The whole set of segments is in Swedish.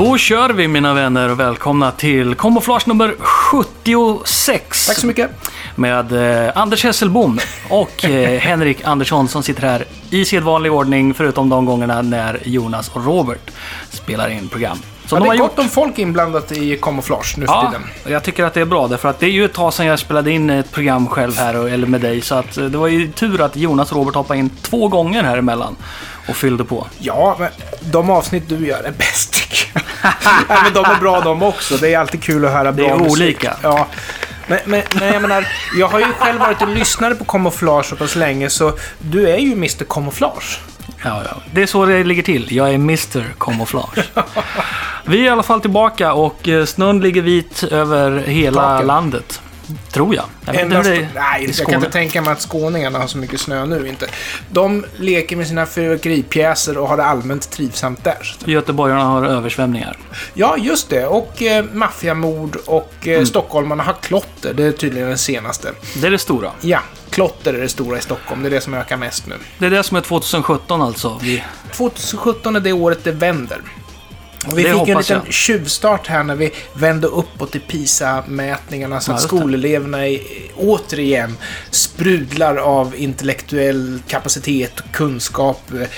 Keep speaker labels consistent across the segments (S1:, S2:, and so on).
S1: Då kör vi mina vänner och välkomna till Camouflage nummer 76.
S2: Tack så mycket.
S1: Med eh, Anders Hesselbom och eh, Henrik Andersson som sitter här i sedvanlig ordning förutom de gångerna när Jonas och Robert spelar in program. Som
S2: Ja,
S1: de
S2: det
S1: har
S2: är
S1: gjort.
S2: gott om folk inblandat i kamouflage nu för
S1: Ja,
S2: tiden.
S1: jag tycker att det är bra därför att det är ju ett tag sedan jag spelade in ett program själv här eller med dig så att eh, det var ju tur att Jonas och Robert hoppade in två gånger här emellan och fyllde på.
S2: Ja, men de avsnitt du gör är bäst tycker jag. ja, men de är bra de också. Det är alltid kul att höra bra
S1: är
S2: musik.
S1: olika.
S2: Ja. Men, men, men jag menar, jag har ju själv varit och lyssnare på kamouflage så pass länge så du är ju Mr Kamouflage.
S1: Ja, ja. Det är så det ligger till. Jag är Mr Camouflage. Vi är i alla fall tillbaka och eh, snön ligger vit över hela
S2: Taket.
S1: landet. Tror jag. jag
S2: Endast,
S1: det
S2: nej, jag kan inte tänka mig att skåningarna har så mycket snö nu inte. De leker med sina fyrverkeripjäser och har det allmänt trivsamt där.
S1: Göteborgarna har översvämningar.
S2: Ja, just det. Och eh, maffiamord och eh,
S1: Mm.
S2: stockholmarna har klotter. Det är tydligen den senaste.
S1: Det är det stora.
S2: Ja, klotter är det stora i Stockholm. Det är det som ökar mest nu.
S1: Det är det som är 2017 alltså. Vi,
S2: 2017 är det året det vänder. Och vi
S1: Det
S2: fick ju en liten
S1: jag.
S2: tjuvstart här när vi vände uppåt i PISA-mätningarna så att skoleleverna är, återigen sprudlar av intellektuell kapacitet, kunskap, eh,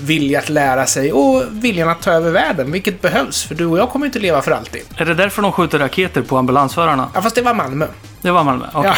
S2: vilja att lära sig och viljan att ta över världen, vilket behövs. För du och jag kommer inte leva för alltid.
S1: är det därför de skjuter raketer på ambulansförarna?
S2: Ja, fast det var Malmö.
S1: Det var Malmö? Okej.
S2: Ja.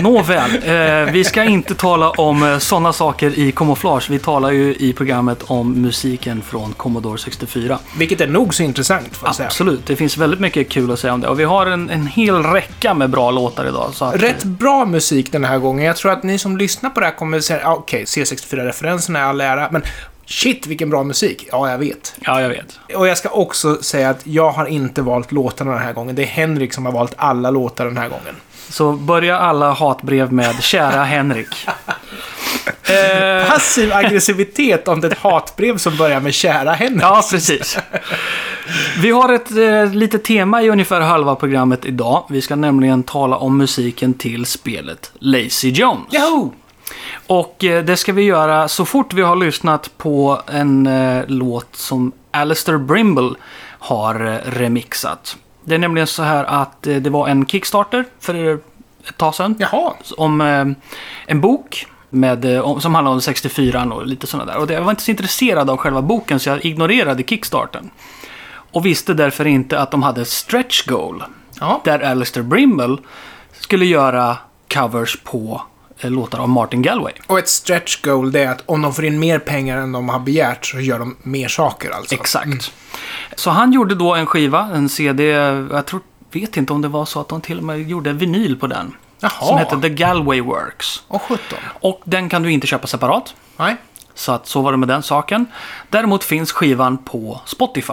S1: Nåväl, eh, vi ska inte tala om eh, sådana saker i kamouflage. Vi talar ju i programmet om musiken från Commodore 64.
S2: Vilket är nog så intressant, får jag säga.
S1: Absolut, det finns väldigt mycket kul att säga om det. Och vi har en, en hel räcka med bra låtar idag. Så att,
S2: Rätt bra musik den här gången. Jag tror att ni som lyssnar på det här kommer att säga, okej, C64-referenserna är all ära, men shit vilken bra musik. Ja, jag vet.
S1: Ja, jag vet.
S2: Och jag ska också säga att jag har inte valt låtarna den här gången. Det är Henrik som har valt alla låtar den här gången.
S1: Så börja alla hatbrev med “Kära Henrik”. eh,
S2: Passiv aggressivitet om det är ett hatbrev som börjar med kära Henrik.
S1: ja, precis. Vi har ett eh, litet tema i ungefär halva programmet idag. Vi ska nämligen tala om musiken till spelet Lazy Jones.
S2: Yahoo!
S1: Och eh, det ska vi göra så fort vi har lyssnat på en eh, låt som Alistair Brimble har eh, remixat. Det är nämligen så här att eh, det var en Kickstarter för ett tag sedan.
S2: Jaha.
S1: Om eh, en bok med, eh, om, som handlar om 64 och lite sådana där. Och jag var inte så intresserad av själva boken så jag ignorerade Kickstarten. Och visste därför inte att de hade ett stretch goal.
S2: Ja.
S1: Där Alistair Brimble skulle göra covers på låtar av Martin Galway.
S2: Och ett stretch goal, det är att om de får in mer pengar än de har begärt så gör de mer saker alltså.
S1: Exakt. Så han gjorde då en skiva, en CD, jag tror, vet inte om det var så att de till och med gjorde vinyl på den.
S2: Jaha.
S1: Som hette The Galway Works.
S2: Och 17.
S1: Och den kan du inte köpa separat.
S2: Nej.
S1: Så att så var det med den saken. Däremot finns skivan på Spotify.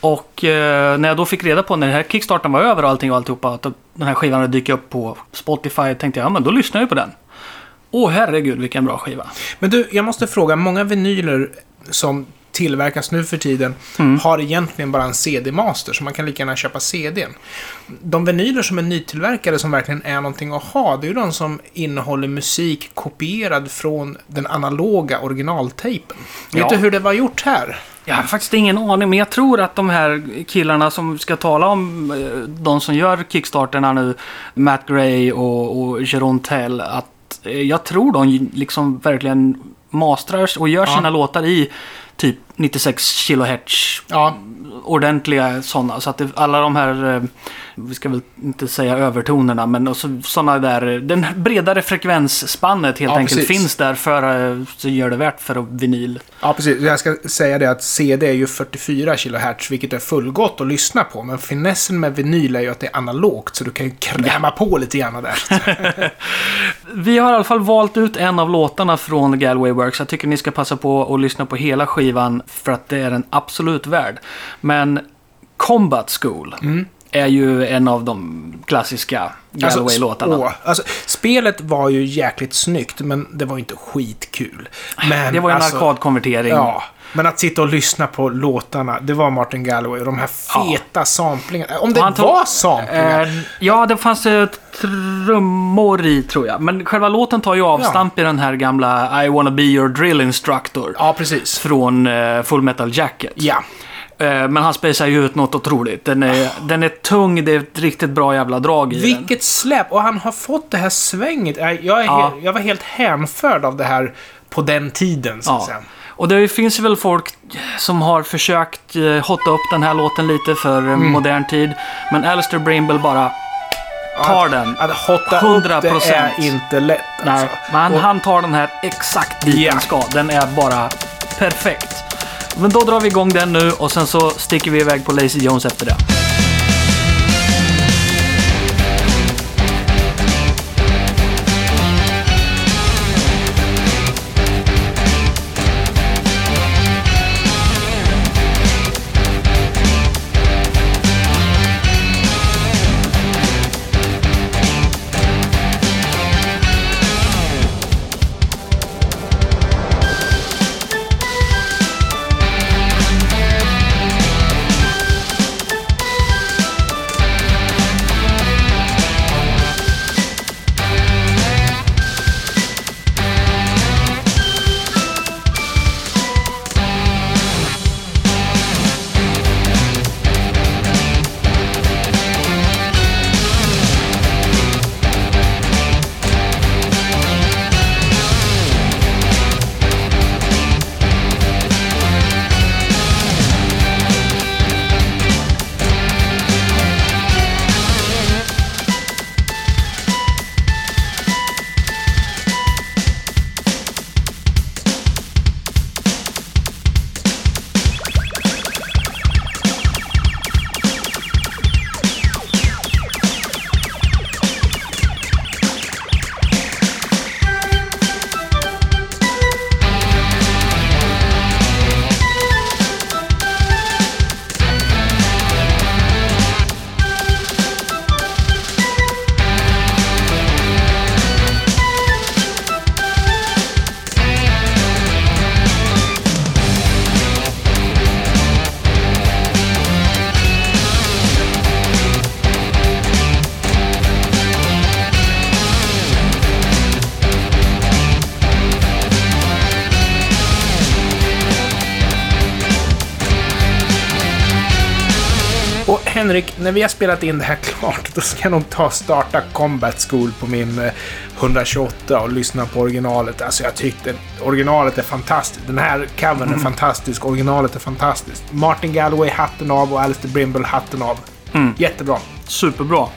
S1: Och eh, när jag då fick reda på när den här kickstarten var över och allting och alltihopa, att den här skivan hade dykt upp på Spotify, tänkte jag, ja men då lyssnar jag på den. Åh herregud vilken bra skiva.
S2: Men du, jag måste fråga, många vinyler som tillverkas nu för tiden
S1: Mm.
S2: har egentligen bara en CD-master, så man kan lika gärna köpa CDn. De vinyler som är nytillverkade som verkligen är någonting att ha, det är ju de som innehåller musik kopierad från den analoga originaltejpen. Vet
S1: Ja.
S2: du hur det var gjort här?
S1: Jag har faktiskt ingen aning, men jag tror att de här killarna som ska tala om eh, de som gör kickstarterna nu, Matt Gray och, och Jeroen Tell, att eh, jag tror de liksom verkligen mastrar och gör
S2: Ja.
S1: sina låtar i typ 96 kHz
S2: Ja,
S1: ordentliga sådana. Så att det, alla de här, eh, vi ska väl inte säga övertonerna, men sådana där, eh, den bredare frekvensspannet helt
S2: Ja,
S1: enkelt
S2: precis.
S1: finns där för eh, så gör det värt för att vinyl.
S2: ja, precis. Jag ska säga det att CD är ju 44 kHz, vilket är fullgott att lyssna på. Men finessen med vinyl är ju att det är analogt, så du kan ju kräma på lite grann där.
S1: Vi har i alla fall valt ut en av låtarna från Galway Works. Jag tycker ni ska passa på att lyssna på hela skivan för att det är en absolut värd. Men Combat School är ju en av de klassiska Galway-låtarna.
S2: åh, alltså, spelet var ju jäkligt snyggt, men det var ju inte skitkul. Men,
S1: det var ju en
S2: alltså,
S1: arkadkonvertering.
S2: Ja, men att sitta och lyssna på låtarna, det var Martin Galway och de här feta samplingarna. Om det
S1: tog-
S2: var samplingar.
S1: Eh, ja, det fanns eh, trummor i tror jag. Men själva låten tar ju avstamp i den här gamla I wanna be your drill instructor.
S2: ja, precis.
S1: Från eh, Full Metal Jacket.
S2: Ja.
S1: Eh, Men han spacear ju ut något otroligt. Den är, den är tung, det är ett riktigt bra jävla drag i den.
S2: Vilket släpp! Och han har fått det här svänget. Jag,
S1: Ja.
S2: jag var helt hänförd av det här på den tiden, så att
S1: Ja.
S2: säga.
S1: Och det finns ju väl folk som har försökt eh, hotta upp den här låten lite för
S2: Mm.
S1: modern tid. Men Alistair Brimble bara tar den.
S2: Att hotta
S1: 100%.
S2: upp det är inte lätt.
S1: Nej,
S2: Alltså.
S1: men
S2: Och-
S1: han tar den här exakt dit
S2: Ja.
S1: den ska. Den är bara perfekt. Men då drar vi igång den nu och sen så sticker vi iväg på Lazy Jones efter det.
S2: När vi har spelat in det här klart, då ska jag nog ta och starta Combat School på min eh, 128 och lyssna på originalet. Alltså jag tyckte originalet är fantastiskt. Den här covern är fantastisk, originalet är fantastiskt. Martin Galloway hatten av och Alistair Brimble hatten av. Jättebra.
S1: Superbra.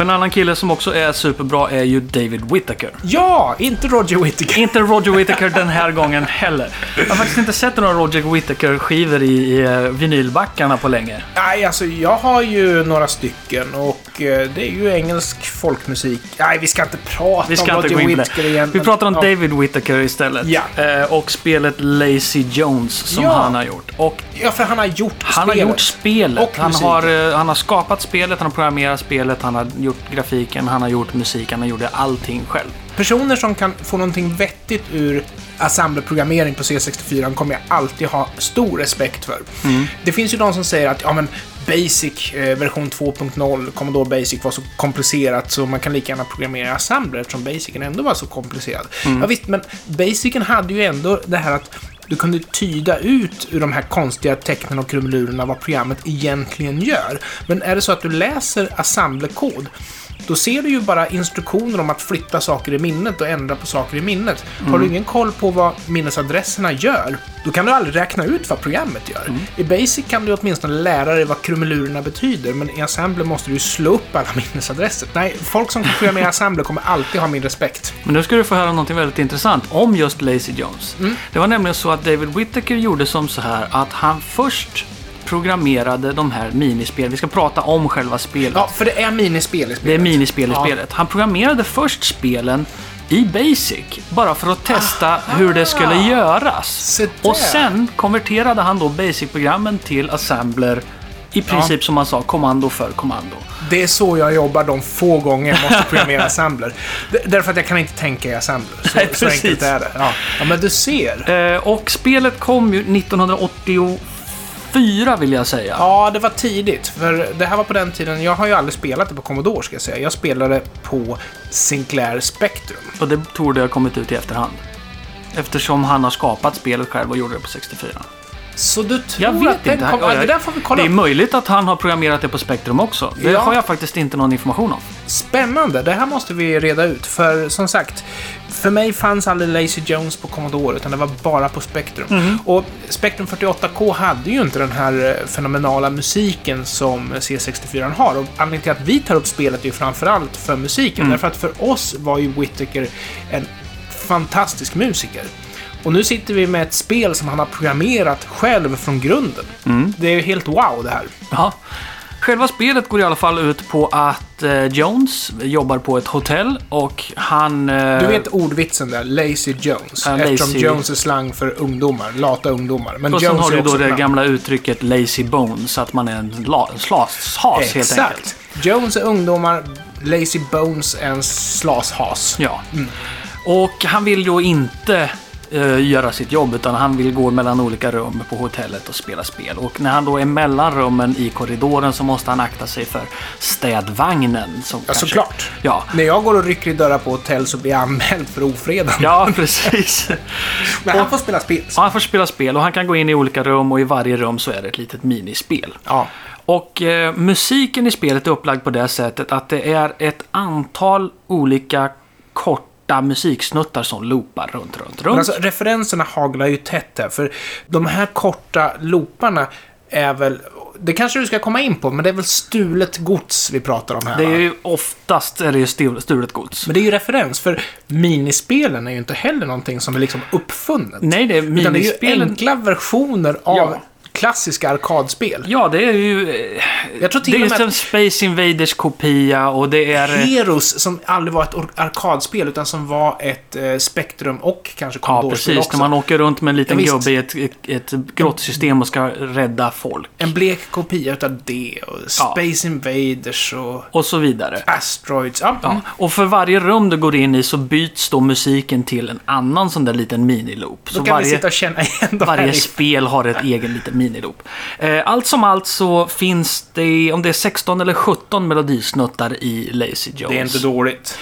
S1: En annan kille som också är superbra är ju David Whittaker.
S2: Ja, inte Roger Whittaker.
S1: Inte Roger Whittaker den här gången heller. Jag har faktiskt inte sett några Roger Whittaker-skivor i, i eh, vinylbackarna på länge.
S2: Nej, alltså jag har ju några stycken och eh, det är ju engelsk folkmusik. Nej, vi ska inte prata
S1: Vi ska
S2: om
S1: inte
S2: Roger Whittaker igen.
S1: Vi pratar om
S2: ja.
S1: David Whittaker istället.
S2: Ja.
S1: Eh, och spelet Lazy Jones som
S2: Ja.
S1: han har gjort. Och
S2: Ja, för han har gjort
S1: han har
S2: spelet.
S1: gjort spelet.
S2: Och
S1: Han
S2: musiken.
S1: har, han har skapat spelet, han har programmerat spelet, han har gjort grafiken, han har gjort musiken, han gjorde allting själv.
S2: Personer som kan få någonting vettigt ur assemblerprogrammering på C64 kommer jag alltid ha stor respekt för.
S1: Mm.
S2: Det finns ju de som säger att ja, men Basic eh, version 2.0, Commodore Basic var så komplicerat så man kan lika gärna programmera assembler eftersom Basicen ändå var så komplicerad.
S1: Mm.
S2: Ja, visst, men Basicen hade ju ändå det här att du kunde tyda ut ur de här konstiga tecknen och krumelurerna vad programmet egentligen gör. Men är det så att du läser assemblerkod då ser du ju bara instruktioner om att flytta saker i minnet och ändra på saker i minnet. Har du ingen koll på vad minnesadresserna gör, då kan du aldrig räkna ut vad programmet gör. I Basic kan du åtminstone lära dig vad krumelurerna betyder, men i Assembler måste du slå upp alla minnesadresser. Nej, folk som kan programmera Assembler kommer alltid ha min respekt.
S1: Men nu ska du få höra något väldigt intressant om just Lazy Jones.
S2: Mm.
S1: Det var nämligen så att David Whittaker gjorde som så här att han först programmerade de här minispelen. Vi ska prata om själva spelet.
S2: Ja, för det är minispel i spelet.
S1: Det är minispel i
S2: Ja.
S1: spelet. Han programmerade först spelen i Basic, bara för att testa hur det skulle göras.
S2: Se där.
S1: Och sen konverterade han då Basic-programmen till Assembler, i princip som man sa, kommando för kommando.
S2: Det är så jag jobbar de få gånger jag måste programmera Assembler. Därför att jag kan inte tänka i Assembler. Så,
S1: Nej,
S2: så enkelt är det. Ja. ja, men du ser.
S1: Eh, och spelet kom ju 1984 vill jag säga.
S2: Ja, det var tidigt. För det här var på den tiden, jag har ju aldrig spelat det på Commodore ska jag säga. Jag spelade på Sinclair Spectrum.
S1: Och det torde ha kommit ut i efterhand. Eftersom han har skapat spelet själv och gjorde det på 64.
S2: Så du tror
S1: Jag vet
S2: att den
S1: inte.
S2: kom... ja, det där får vi kolla
S1: det är möjligt att han har programmerat det på Spectrum också. Det
S2: Ja.
S1: har jag faktiskt inte någon information om.
S2: Spännande, det här måste vi reda ut. För som sagt, för mig fanns aldrig Lazy Jones på Commodore, utan det var bara på Spectrum.
S1: Mhm.
S2: Och Spectrum 48K hade ju inte den här eh, fenomenala musiken som C64 har. Och anledningen till att vi tar upp spelet är ju framförallt för musiken.
S1: Mm.
S2: Därför att för oss var ju Whittaker en fantastisk musiker. Och nu sitter vi med ett spel som han har programmerat själv från grunden.
S1: Mm.
S2: Det är ju helt wow det här.
S1: Ja. Själva spelet går i alla fall ut på att eh, Jones jobbar på ett hotell och han... Eh,
S2: Du vet ordvitsen där, Lazy Jones.
S1: Ja,
S2: eftersom
S1: lazy.
S2: Jones är slang för ungdomar, lata ungdomar. Men
S1: och sen
S2: Jones
S1: har du då det
S2: namn.
S1: gamla uttrycket lazy bones, att man är en la- slashas helt enkelt.
S2: Jones är ungdomar, Lazy Bones är en slashas.
S1: Ja. Och han vill då inte eh, göra sitt jobb utan han vill gå mellan olika rum på hotellet och spela spel. Och när han då är mellan rummen i korridoren så måste han akta sig för städvagnen. Som
S2: Ja,
S1: kanske-
S2: såklart.
S1: Ja.
S2: När jag går och rycker i dörrar på hotell så blir jag anmäld för ofredande.
S1: Ja, precis.
S2: Men han får spela spel.
S1: Ja, han får spela spel och han kan gå in i olika rum och i varje rum så är det ett litet minispel.
S2: Ja.
S1: Och eh, musiken i spelet är upplagd på det sättet att det är ett antal olika korta musiksnuttar som loopar runt, runt, runt.
S2: Alltså, referenserna haglar ju tätt här, för de här korta looparna är väl... Det kanske du ska komma in på, men det är väl stulet gods vi pratar om här,
S1: det är ju oftast är det ju stul- stulet gods.
S2: Men det är ju referens, för minispelen är ju inte heller någonting som är liksom uppfunnet.
S1: Nej, det är
S2: Utan det är ju
S1: minispelen.
S2: enkla versioner av
S1: Ja.
S2: Klassiska arkadspel.
S1: Ja, det är ju... eh,
S2: Jag tror
S1: Det
S2: till
S1: är
S2: och
S1: just
S2: med
S1: en Space Invaders kopia och det är...
S2: Heroes, som aldrig var ett arkadspel, utan som var ett eh, Spektrum och kanske
S1: Ja,
S2: Commodore-spel
S1: precis.
S2: också.
S1: När man åker runt med en liten
S2: Ja,
S1: gubbe i ett, ett, ett grottsystem och ska rädda folk.
S2: En blek kopia utav det, och Space Invaders och
S1: Och så vidare.
S2: Asteroids. Ja,
S1: Ja, och för varje rum du går in i så byts då musiken till en annan sån där liten miniloop.
S2: Då
S1: Så
S2: kan vi
S1: varje,
S2: sitta och känna igen
S1: varje spel har ett egen liten miniloop. Eh, allt som allt så finns det, om det är 16 eller 17 melodisnuttar i Lazy Jones.
S2: Det är inte dåligt.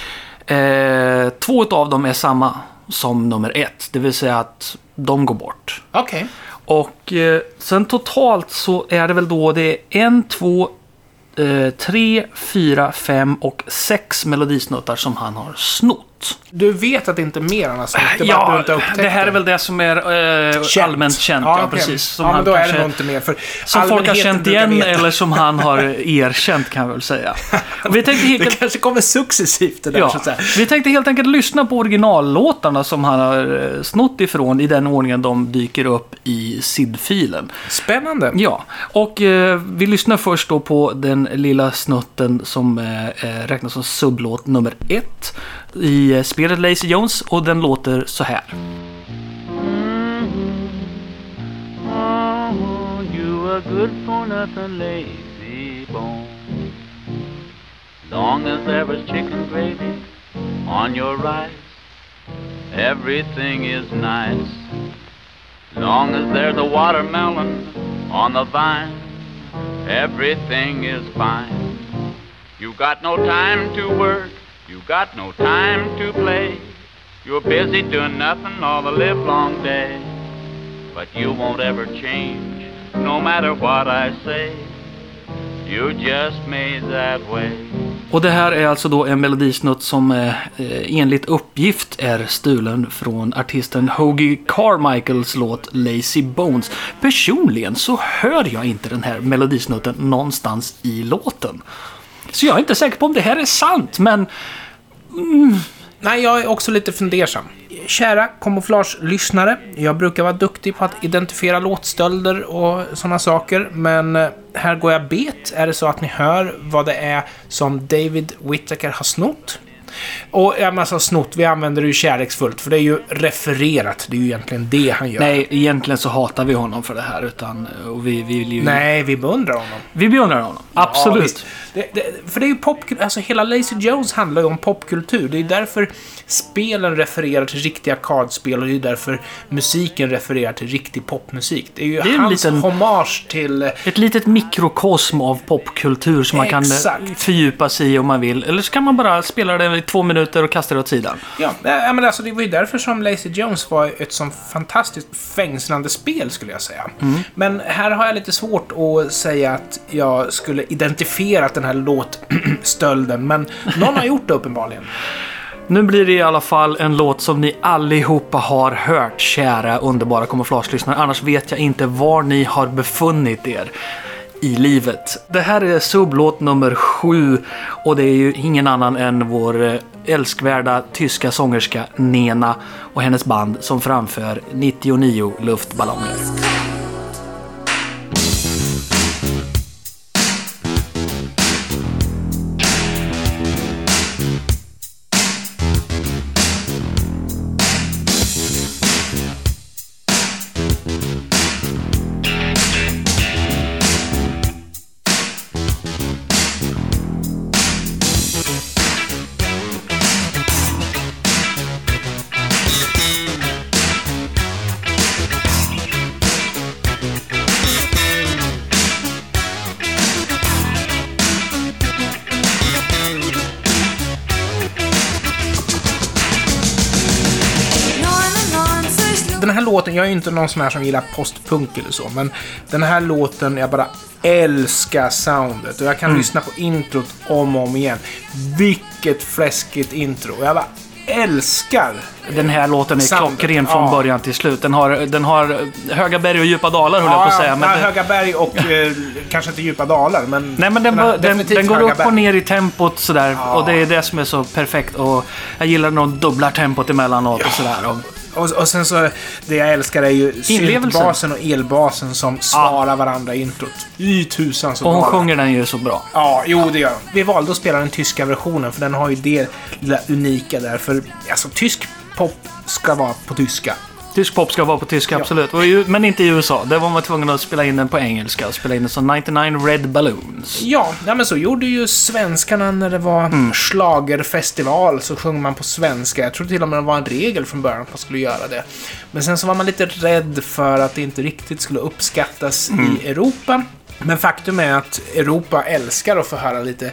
S1: Eh, två av dem är samma som nummer ett, det vill säga att de går bort.
S2: Okej.
S1: Och eh, sen totalt så är det väl då det är en, två, tre, fyra, fem och sex melodisnuttar som han har snott.
S2: Du vet att det inte är mer än alltså, det är bara att du
S1: Ja,
S2: inte har upptäckt
S1: det här är väl det som är eh,
S2: Känt.
S1: allmänt känt. Ja,
S2: okej.
S1: precis. Som
S2: ja, men
S1: han
S2: då är
S1: kanske-
S2: det nog inte mer. För
S1: Som folk har känt igen eller som han har erkänt kan jag väl säga. Vi tänkte helt
S2: Det kanske kommer successivt det där,
S1: Ja,
S2: så
S1: vi tänkte helt enkelt lyssna på originallåtarna som han har eh, snott ifrån i den ordningen de dyker upp i SID-filen.
S2: Spännande.
S1: Ja, och eh, vi lyssnar först då på den lilla snutten som eh, eh, räknas som sublåt nummer ett i eh, spelet Lazy Jones och den låter så här.
S3: Oh, you are good for nothing. Long as there was chicken gravy on your rice, everything is nice. Long as there's a watermelon on the vine, everything is fine. You got no time to work, you got no time to play. You're busy doing nothing all the livelong day. But you won't ever change, no matter what I say. You just made that way.
S1: Och det här är alltså då en melodisnutt som eh, eh enligt uppgift är stulen från artisten Hoagie Carmichaels låt Lazy Bones. Personligen så hör jag inte den här melodisnutten någonstans i låten. Så jag är inte säker på om det här är sant, men mm.
S2: Nej, jag är också lite fundersam. Kära kamouflage-lyssnare, jag brukar vara duktig på att identifiera låtstölder och sådana saker, men eh, här går jag bet. Är det så att ni hör vad det är som David Whittaker har snott? Och ja, men alltså snott, vi använder det ju kärleksfullt, för det är ju refererat. Det är ju egentligen det han gör.
S1: nej, egentligen så hatar vi honom för det här. Utan, och vi, vi, vill ju,
S2: Nej, vi beundrar honom.
S1: vi beundrar honom.
S2: Ja,
S1: Absolut.
S2: visst. det, det, för det är ju popkultur, alltså hela Lazy Jones handlar ju om popkultur. Det är därför spelen refererar till riktiga arkadspel och det är därför musiken refererar till riktig popmusik. Det är ju
S1: är en
S2: hans
S1: liten-
S2: hommage till...
S1: Ett litet mikrokosm av popkultur som man kan eh, fördjupa sig i om man vill. Eller så kan man bara spela det i två minuter och kastar det åt sidan.
S2: Ja, nej, men alltså det var ju därför som Lazy Jones var ett sånt fantastiskt fängslande spel skulle jag säga. Men här har jag lite svårt att säga att jag skulle identifiera den här låtstölden, men någon har gjort det uppenbarligen.
S1: Nu blir det i alla fall en låt som ni allihopa har hört, kära underbara kamouflagelyssnare. Annars vet jag inte var ni har befunnit er i livet. Det här är sublåt nummer sju och det är ju ingen annan än vår eh, älskvärda tyska sångerska Nena och hennes band som framför 99 luftballonger.
S2: Låten, jag är inte någon sån här som gillar postpunk eller så, men den här låten, jag bara älskar soundet. Och jag kan lyssna på introt om och om igen. Vilket fläskigt intro. Och jag bara älskar
S1: Den här låten är
S2: Soundet,
S1: klockren från
S2: ja.
S1: början till slut. Den har, den har höga berg och djupa dalar höll jag på att säga. Men
S2: ja,
S1: det-
S2: höga berg och eh, kanske inte djupa dalar, men...
S1: Nej men den, den, den,
S2: definitivt
S1: går upp och
S2: berg.
S1: ner i tempot sådär.
S2: Ja.
S1: Och det är det som är så perfekt. Och jag gillar när de dubblar tempot emellanåt och sådär. Och,
S2: Och, och sen så, det jag älskar är ju syntbasen och elbasen som svarar varandra i introt. I tusan så
S1: och hon
S2: bra.
S1: sjunger den ju så bra.
S2: Ja, jo det gör hon. Vi valde att spela den tyska versionen för den har ju det lilla unika där. För alltså, tysk pop ska vara på tyska.
S1: Tysk pop ska vara på tyska, absolut. Och i- Men inte i USA. Där var man tvungen att spela in den på engelska. Spela in den som 99 Red Balloons.
S2: Ja, nej, men så gjorde ju svenskarna när det var
S1: Mm.
S2: schlagerfestival så sjöng man på svenska. Jag tror till och med det var en regel från början att man skulle göra det. Men sen så var man lite rädd för att det inte riktigt skulle uppskattas
S1: Mm.
S2: i Europa. Men faktum är att Europa älskar att få höra lite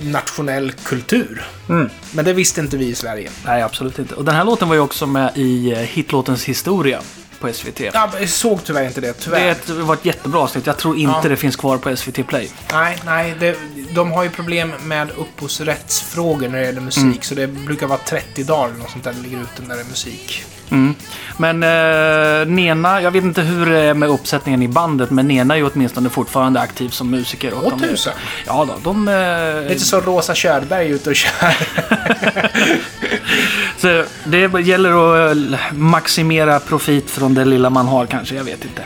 S2: nationell kultur.
S1: Mm.
S2: Men det visste inte vi i Sverige.
S1: Nej, absolut inte. Och den här låten var ju också med i eh, hitlåtens historia på SVT.
S2: Ja, jag såg tyvärr inte det, tyvärr.
S1: Det var ett jättebra avsnitt. Jag tror inte
S2: Ja.
S1: det finns kvar på SVT Play.
S2: Nej, nej. Det, de har ju problem med upphovsrättsfrågor när det gäller musik.
S1: Mm.
S2: Så det brukar vara 30 dagar eller något sånt där det ligger ute när det är musik.
S1: Mm. Men eh, Nena, jag vet inte hur det är med uppsättningen i bandet, men Nena är ju åtminstone fortfarande aktiv som musiker.
S2: Åh,
S1: de,
S2: tusan.
S1: Ja då, de... Eh,
S2: Lite så Rosa Körberg ute och kör.
S1: så det gäller att eh, maximera profit från det lilla man har kanske, jag vet inte.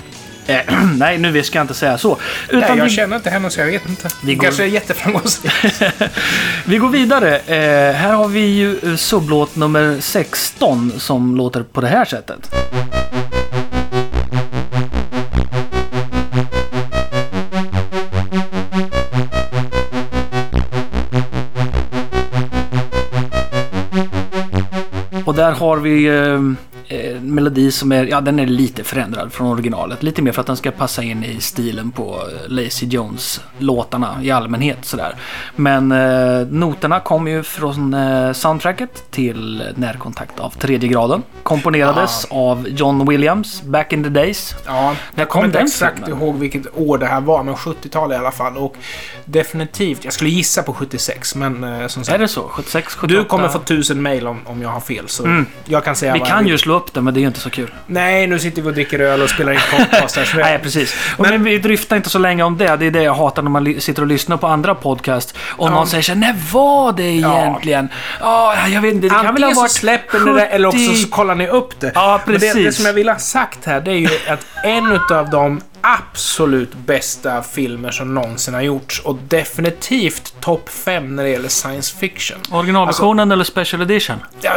S1: Eh, nej, nu ska jag inte säga så.
S2: Nej,
S1: Utan
S2: jag
S1: vi,
S2: känner inte henne så jag vet inte.
S1: Vi
S2: Vi
S1: går-
S2: kanske är jätteframgångsrik.
S1: vi går vidare. Eh, här har vi ju eh, sublåt nummer 16 som låter på det här sättet. Och där har vi eh, en melodi som är, ja den är lite förändrad från originalet. Lite mer för att den ska passa in i stilen på eh, Lazy Jones-låtarna i allmänhet sådär. Men eh, noterna kommer ju från eh, soundtracket till Närkontakt av tredje graden. Komponerades av John Williams back in the days.
S2: Ja,
S1: När
S2: jag
S1: kom
S2: kommer inte exakt
S1: filmen?
S2: ihåg vilket år det här var, men 70-tal i alla fall. Och definitivt, jag skulle gissa på 76, men eh, som
S1: Är
S2: sagt.
S1: det så? 76, 78?
S2: Du kommer få tusen mail om, om jag har fel, så jag kan säga
S1: Mm. Vi
S2: jag
S1: kan ju slå upp det, men det är ju inte så kul.
S2: Nej, nu sitter vi och dricker öl och spelar in podcast här. så
S1: Nej, precis. Och men, vi dryftar inte så länge om det. Det är det jag hatar när man sitter och lyssnar på andra podcast. Och
S2: Ja.
S1: någon säger så här, när var det egentligen? Ja, jag vet inte. Det kan väl ha
S2: Antingen så
S1: varit
S2: släpper ni det eller också
S1: 70.
S2: så kollar ni upp det.
S1: Ja,
S2: Men det, det
S1: precis.
S2: som jag vill ha sagt här, det är ju att en av de absolut bästa filmer som någonsin har gjorts och definitivt topp 5 när det gäller science fiction.
S1: Originalversionen eller special edition?
S2: Ja,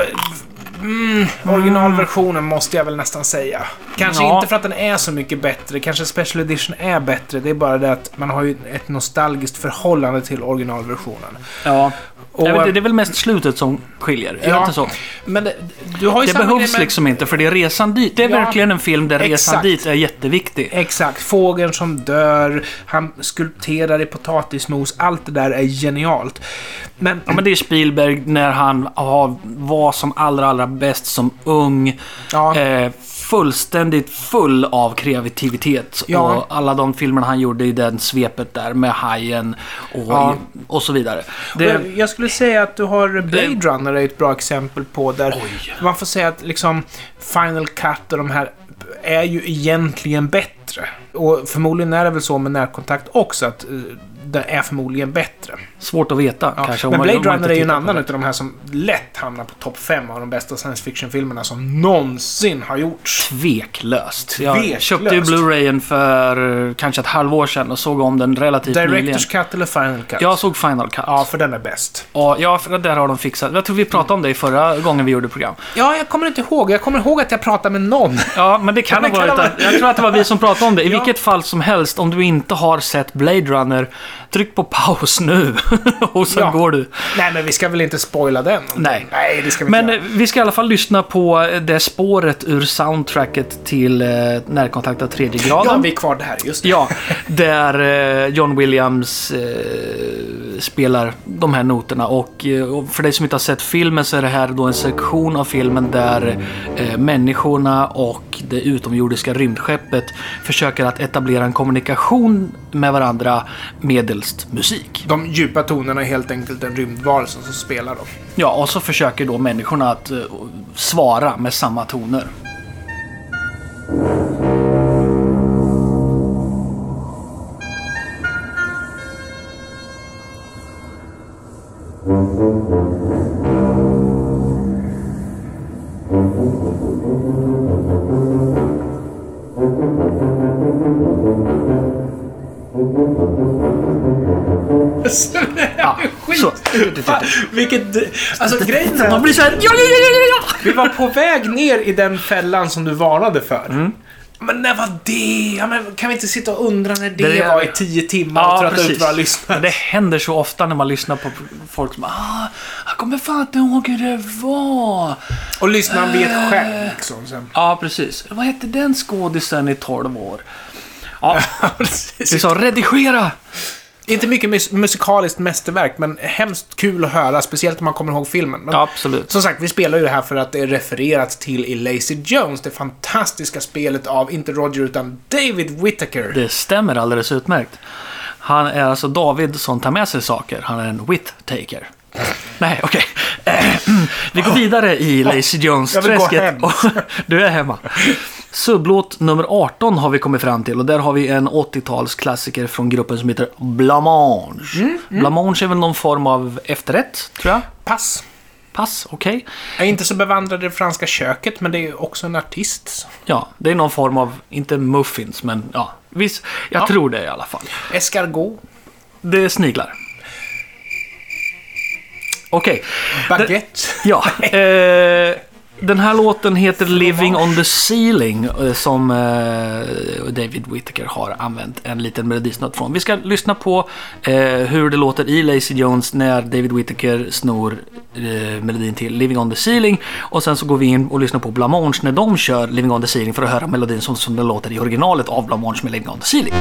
S2: mm, originalversionen måste jag väl nästan säga. Kanske
S1: Ja.
S2: inte för att den är så mycket bättre, kanske special edition är bättre. Det är bara det att man har ju ett nostalgiskt förhållande till originalversionen.
S1: Ja.
S2: Och,
S1: vet, det är väl mest slutet som skiljer? Är det inte så?
S2: Men det, du har ju
S1: Det behövs
S2: med-
S1: liksom inte, för det är resan dit. Det är
S2: Ja,
S1: verkligen en film där resan
S2: exakt.
S1: dit är jätteviktig.
S2: Exakt. Fågeln som dör, han skulpterar i potatismos. Allt det där är genialt. Men,
S1: Ja, men det är Spielberg när han ja, var som allra, allra bäst som ung.
S2: ja,
S1: Eh, fullständigt full av kreativitet.
S2: Ja.
S1: Och alla de filmerna han gjorde i den svepet där med Hajen och,
S2: Ja.
S1: och så vidare. Det,
S2: Jag- skulle säga att du har Blade Runner är ett bra exempel på där
S1: Oj.
S2: man får säga att liksom Final Cut och de här är ju egentligen bättre. Och förmodligen är det väl så med närkontakt också att eh, det är förmodligen bättre.
S1: Svårt att veta
S2: Ja.
S1: kanske.
S2: Men Blade
S1: man
S2: Runner är ju en
S1: på
S2: annan utav de här som lätt hamnar på topp 5 av de bästa science fiction-filmerna som någonsin har gjorts.
S1: Tveklöst. Jag
S2: Tveklöst.
S1: köpte ju Blu-rayen för eh, kanske ett halvår sedan och såg om den relativt nyligen.
S2: Directors Cut eller Final Cut?
S1: Jag såg Final Cut.
S2: Ja, för den är bäst.
S1: Och ja, för där har de fixat. Jag tror vi pratade om det förra gången vi gjorde program.
S2: Ja, jag kommer inte ihåg. Jag kommer ihåg att jag pratade med någon.
S1: Ja, men det kan ha varit att, Jag tror att det var vi som pratade om det. I
S2: Ja.
S1: vilket fall som helst, om du inte har sett Blade Runner, tryck på paus nu. och sen
S2: Ja.
S1: går du.
S2: Nej, men vi ska väl inte spoila den?
S1: Nej.
S2: Nej, det ska vi
S1: Men
S2: inte
S1: eh, vi ska i alla fall lyssna på eh, det spåret ur soundtracket till eh, Närkontakt av tredje graden.
S2: Ja, vi är kvar där. Just det.
S1: Ja, där eh, John Williams eh, spelar de här noterna. Och, eh, och för dig som inte har sett filmen så är det här då en sektion av filmen där eh, människorna och det utomjordiska rymdskeppet försöker att etablera en kommunikation med varandra medelst musik.
S2: De djupa tonerna är helt enkelt en rymdvarelse som spelar dem.
S1: Ja, och så försöker då människorna att uh, svara med samma toner.
S2: Fan, vilket... Alltså grejen är
S1: Man blir så här, ja, ja, ja, ja,
S2: vi var på väg ner i den fällan som du varnade för. Men när var det? Ja, men kan vi inte sitta och undra när det,
S1: Det är-
S2: var i tio timmar och
S1: Ja,
S2: trötta ut våra lyssnare?
S1: Men det händer så ofta när man lyssnar på folk som ah, jag kommer fan inte ihåg hur det var.
S2: Och lyssnaren vet själv. Liksom, sen.
S1: Ja, precis. Vad hette den skådisen i 12 år? Ja,
S2: Precis.
S1: vi sa redigera!
S2: Inte mycket mus- musikaliskt mästerverk, men hemskt kul att höra, speciellt om man kommer ihåg filmen. Men
S1: Ja, absolut.
S2: Som sagt, vi spelar ju det här för att det är refererat till i Lazy Jones, det fantastiska spelet av, inte Roger, utan David Whittaker.
S1: Det stämmer alldeles utmärkt. Han är alltså David som tar med sig saker. Han är en wit-taker. Nej, okej. Eh, Vi går vidare i Lazy
S2: jag vill gå
S1: Jones-träsket.
S2: hem.
S1: Du är hemma. Subblåt nummer 18 har vi kommit fram till och där har vi en 80-talsklassiker från gruppen som heter Blamange.
S2: Mm,
S1: Blamange är väl någon form av efterrätt, tror jag.
S2: Pass.
S1: Pass, okej.
S2: Jag är inte så bevandrad i det franska köket, men det är också en artist.
S1: Ja, det är någon form av, inte muffins, men ja. Visst, jag
S2: Ja.
S1: tror det i alla fall.
S2: Escargot.
S1: Det är sniglar. Okej.
S2: Baguette.
S1: Ja, eh, den här låten heter Living on the Ceiling eh, som eh, David Whittaker har använt en liten melodisnutt från. Vi ska lyssna på eh, hur det låter i Lazy Jones när David Whittaker snor melodin till Living on the Ceiling och sen så går vi in och lyssnar på Blamange när de kör Living on the Ceiling för att höra melodin som, som den låter i originalet av Blamange med Living on the Ceiling.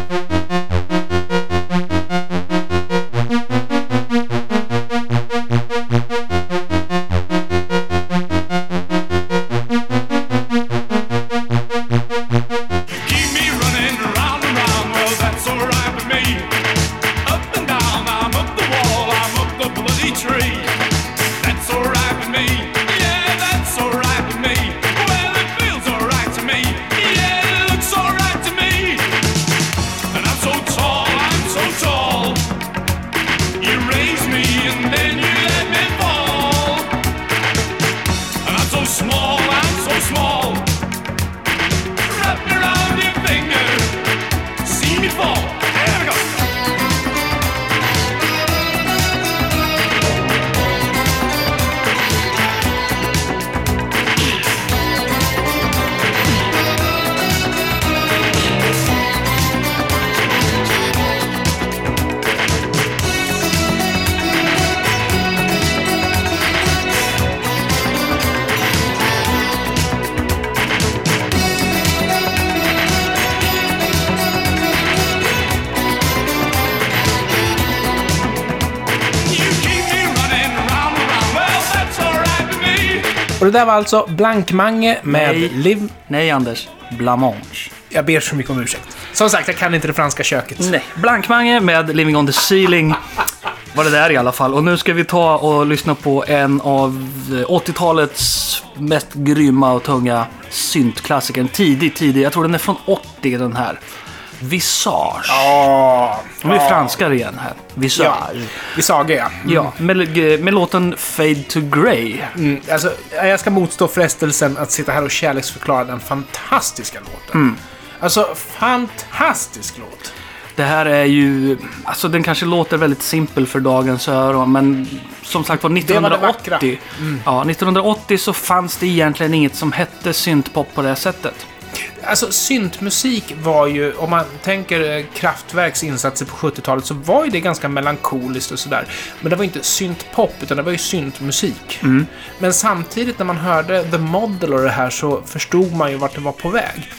S2: Det där var alltså Blankmange med
S1: Nej.
S2: Liv...
S1: Nej, Anders. Blamange.
S2: Jag ber så mycket om ursäkt. Som sagt, jag kan inte det franska köket.
S1: Nej. Blankmange med Living on the Ceiling var det där i alla fall. Och nu ska vi ta och lyssna på en av 80-talets mest grymma och tunga syntklassiker. En tidig, tidig. Jag tror den är från 80 den här. Visage.
S2: Ja,
S1: Nu är vi franskar igen här. Visage.
S2: ja. Vi saga, ja.
S1: Ja, med, med låten Fade to Grey.
S2: Mm, alltså, jag ska motstå frestelsen att sitta här och kärleksförklara den fantastiska låten.
S1: Mm.
S2: Alltså, fantastisk låt.
S1: Det här är ju, alltså den kanske låter väldigt simpel för dagens öron, men som sagt var
S2: var det vackra.
S1: 1980, ja, 1980 så fanns det egentligen inget som hette syntpop på det sättet.
S2: Alltså syntmusik var ju, om man tänker eh, Kraftwerks insatser på 70-talet, så var ju det ganska melankoliskt och sådär. Men det var inte syntpop, utan det var ju syntmusik. Men samtidigt när man hörde The Model och det här så förstod man ju vart det var på väg.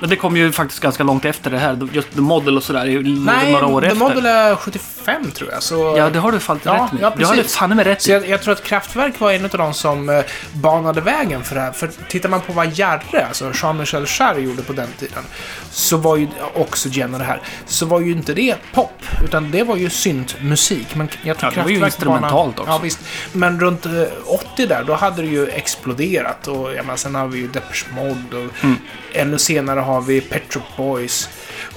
S1: Men det kom ju faktiskt ganska långt efter det här, just The Model och sådär, låg
S2: Nej,
S1: några år
S2: The
S1: efter.
S2: Model är 75 tror jag. Så...
S1: Ja, det har du fallit
S2: Ja,
S1: rätt med.
S2: ja,
S1: du har det
S2: precis.
S1: fan med rätt
S2: Så jag, jag tror att Kraftwerk var en av de som eh, banade vägen för det här. För tittar man på vad Jarre, alltså Jean-Michel Jarre, gjorde på den tiden, så var ju Oxygen och det här, så var ju inte det pop, utan det var ju syntmusik. Men jag tror
S1: Ja, det var ju instrumentalt också.
S2: Ja, visst. Men runt eh, 80 där, då hade det ju exploderat. Och jag menar, sen har vi ju Depeche Mode och
S1: Mm.
S2: ännu senare har vi Pet Shop Boys.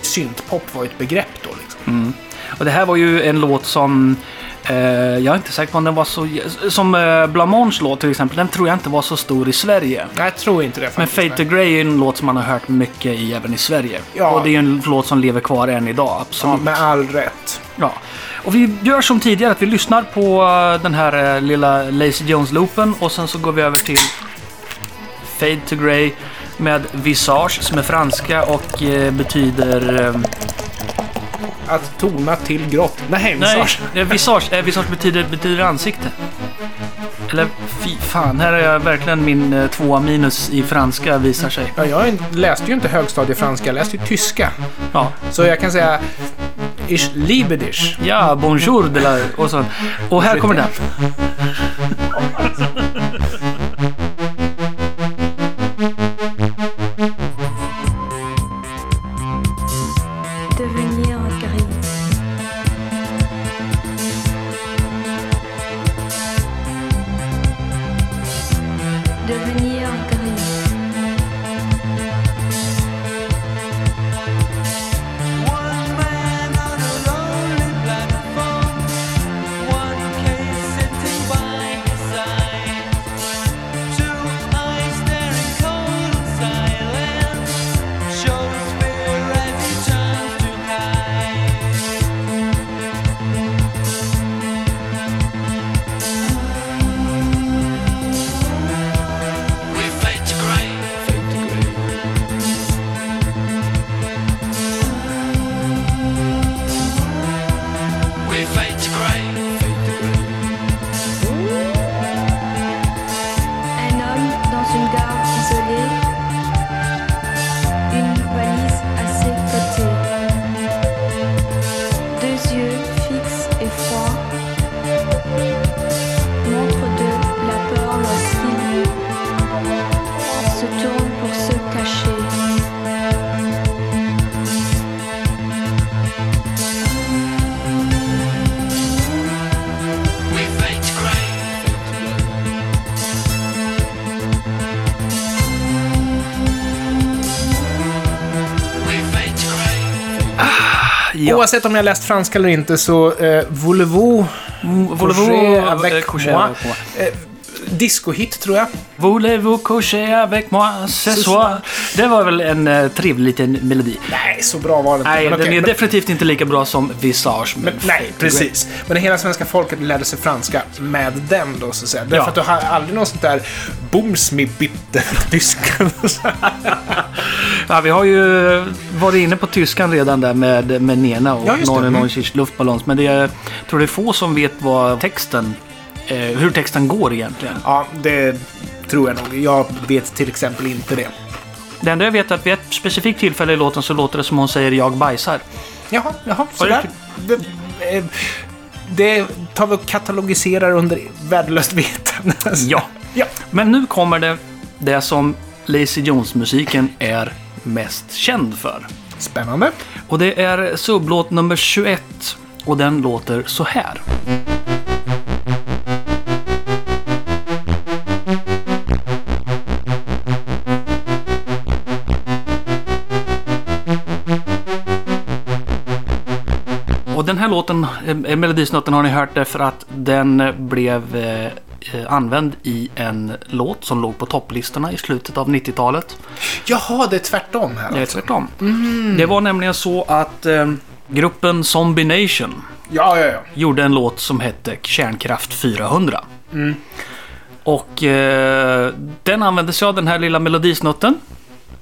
S2: Syntpop var ett begrepp då liksom.
S1: Och det här var ju en låt som eh, jag är inte säker på om den var så... Som eh, Blamange låt till exempel, den tror jag inte var så stor i Sverige.
S2: Jag tror inte det
S1: Men
S2: faktiskt. Nej.
S1: to Grey är en låt som man har hört mycket i även i Sverige.
S2: Ja.
S1: Och det är en låt som lever kvar än idag,
S2: Ja,
S1: absolut.
S2: med all rätt.
S1: Ja. Och vi gör som tidigare, att vi lyssnar på eh, den här eh, lilla Lazy Jones-loopen och sen så går vi över till Fade to Grey med Visage som är franska och eh, betyder... Eh,
S2: Att tona till grått. Nej,
S1: nej,
S2: visage.
S1: eh, visage, eh, visage betyder, betyder ansikte. Eller fy fan, här är jag verkligen min eh, tvåa minus i franska visar sig.
S2: Ja, jag läste ju inte högstadiefranska, jag läste ju tyska.
S1: Ja,
S2: Så jag kan säga Ich liebe dich.
S1: ja bonjour de la... Och, så. och här kommer den.
S2: Oavsett om jag läst franska eller inte så eh, voulez-vous avec
S1: eh,
S2: moi?
S1: avec moi?
S2: Eh, discohit tror jag.
S1: Voulez-vous coucher avec moi ce soir? Det var väl en eh, trevlig liten melodi.
S2: Nej, så bra var det inte.
S1: Nej,
S2: Men
S1: den
S2: okej,
S1: är
S2: men-
S1: definitivt inte lika bra som Visage.
S2: Men, nej, precis. Men hela svenska folket lärde sig franska med den då, så att säga. Därför
S1: Ja.
S2: att du har aldrig någon sånt där Booms mi bitte från Tyskland.
S1: Ja, vi har ju varit inne på tyskan redan där med, med Nena och
S2: Ja.
S1: Norne
S2: Mm.
S1: Luftballons. Men det är, jag tror det är få som vet vad texten, eh, hur texten går egentligen.
S2: ja, det tror jag nog. Jag vet till exempel inte det.
S1: Det enda jag vet är att vid ett specifikt tillfälle i låten så låter det som hon säger jag bajsar.
S2: Jaha, jaha, sådär. Det, eh, det tar vi och katalogiserar under värdelöst vetande.
S1: Ja.
S2: Ja.
S1: Men nu kommer det, det som Lazy Jones-musiken är mest känd för.
S2: Spännande.
S1: Och det är sublåt nummer 21 och den låter så här. Den här låten, eh, melodisnoten har ni hört därför att den eh, blev eh, eh, använd i en låt som låg på topplistorna i slutet av 90-talet.
S2: Jaha, det är tvärtom här
S1: Det är
S2: alltså.
S1: tvärtom. Det var nämligen så att eh, gruppen Zombie Nation
S2: Ja, ja, ja.
S1: gjorde en låt som hette Kärnkraft 400. Och eh, den använde sig av den här lilla melodisnutten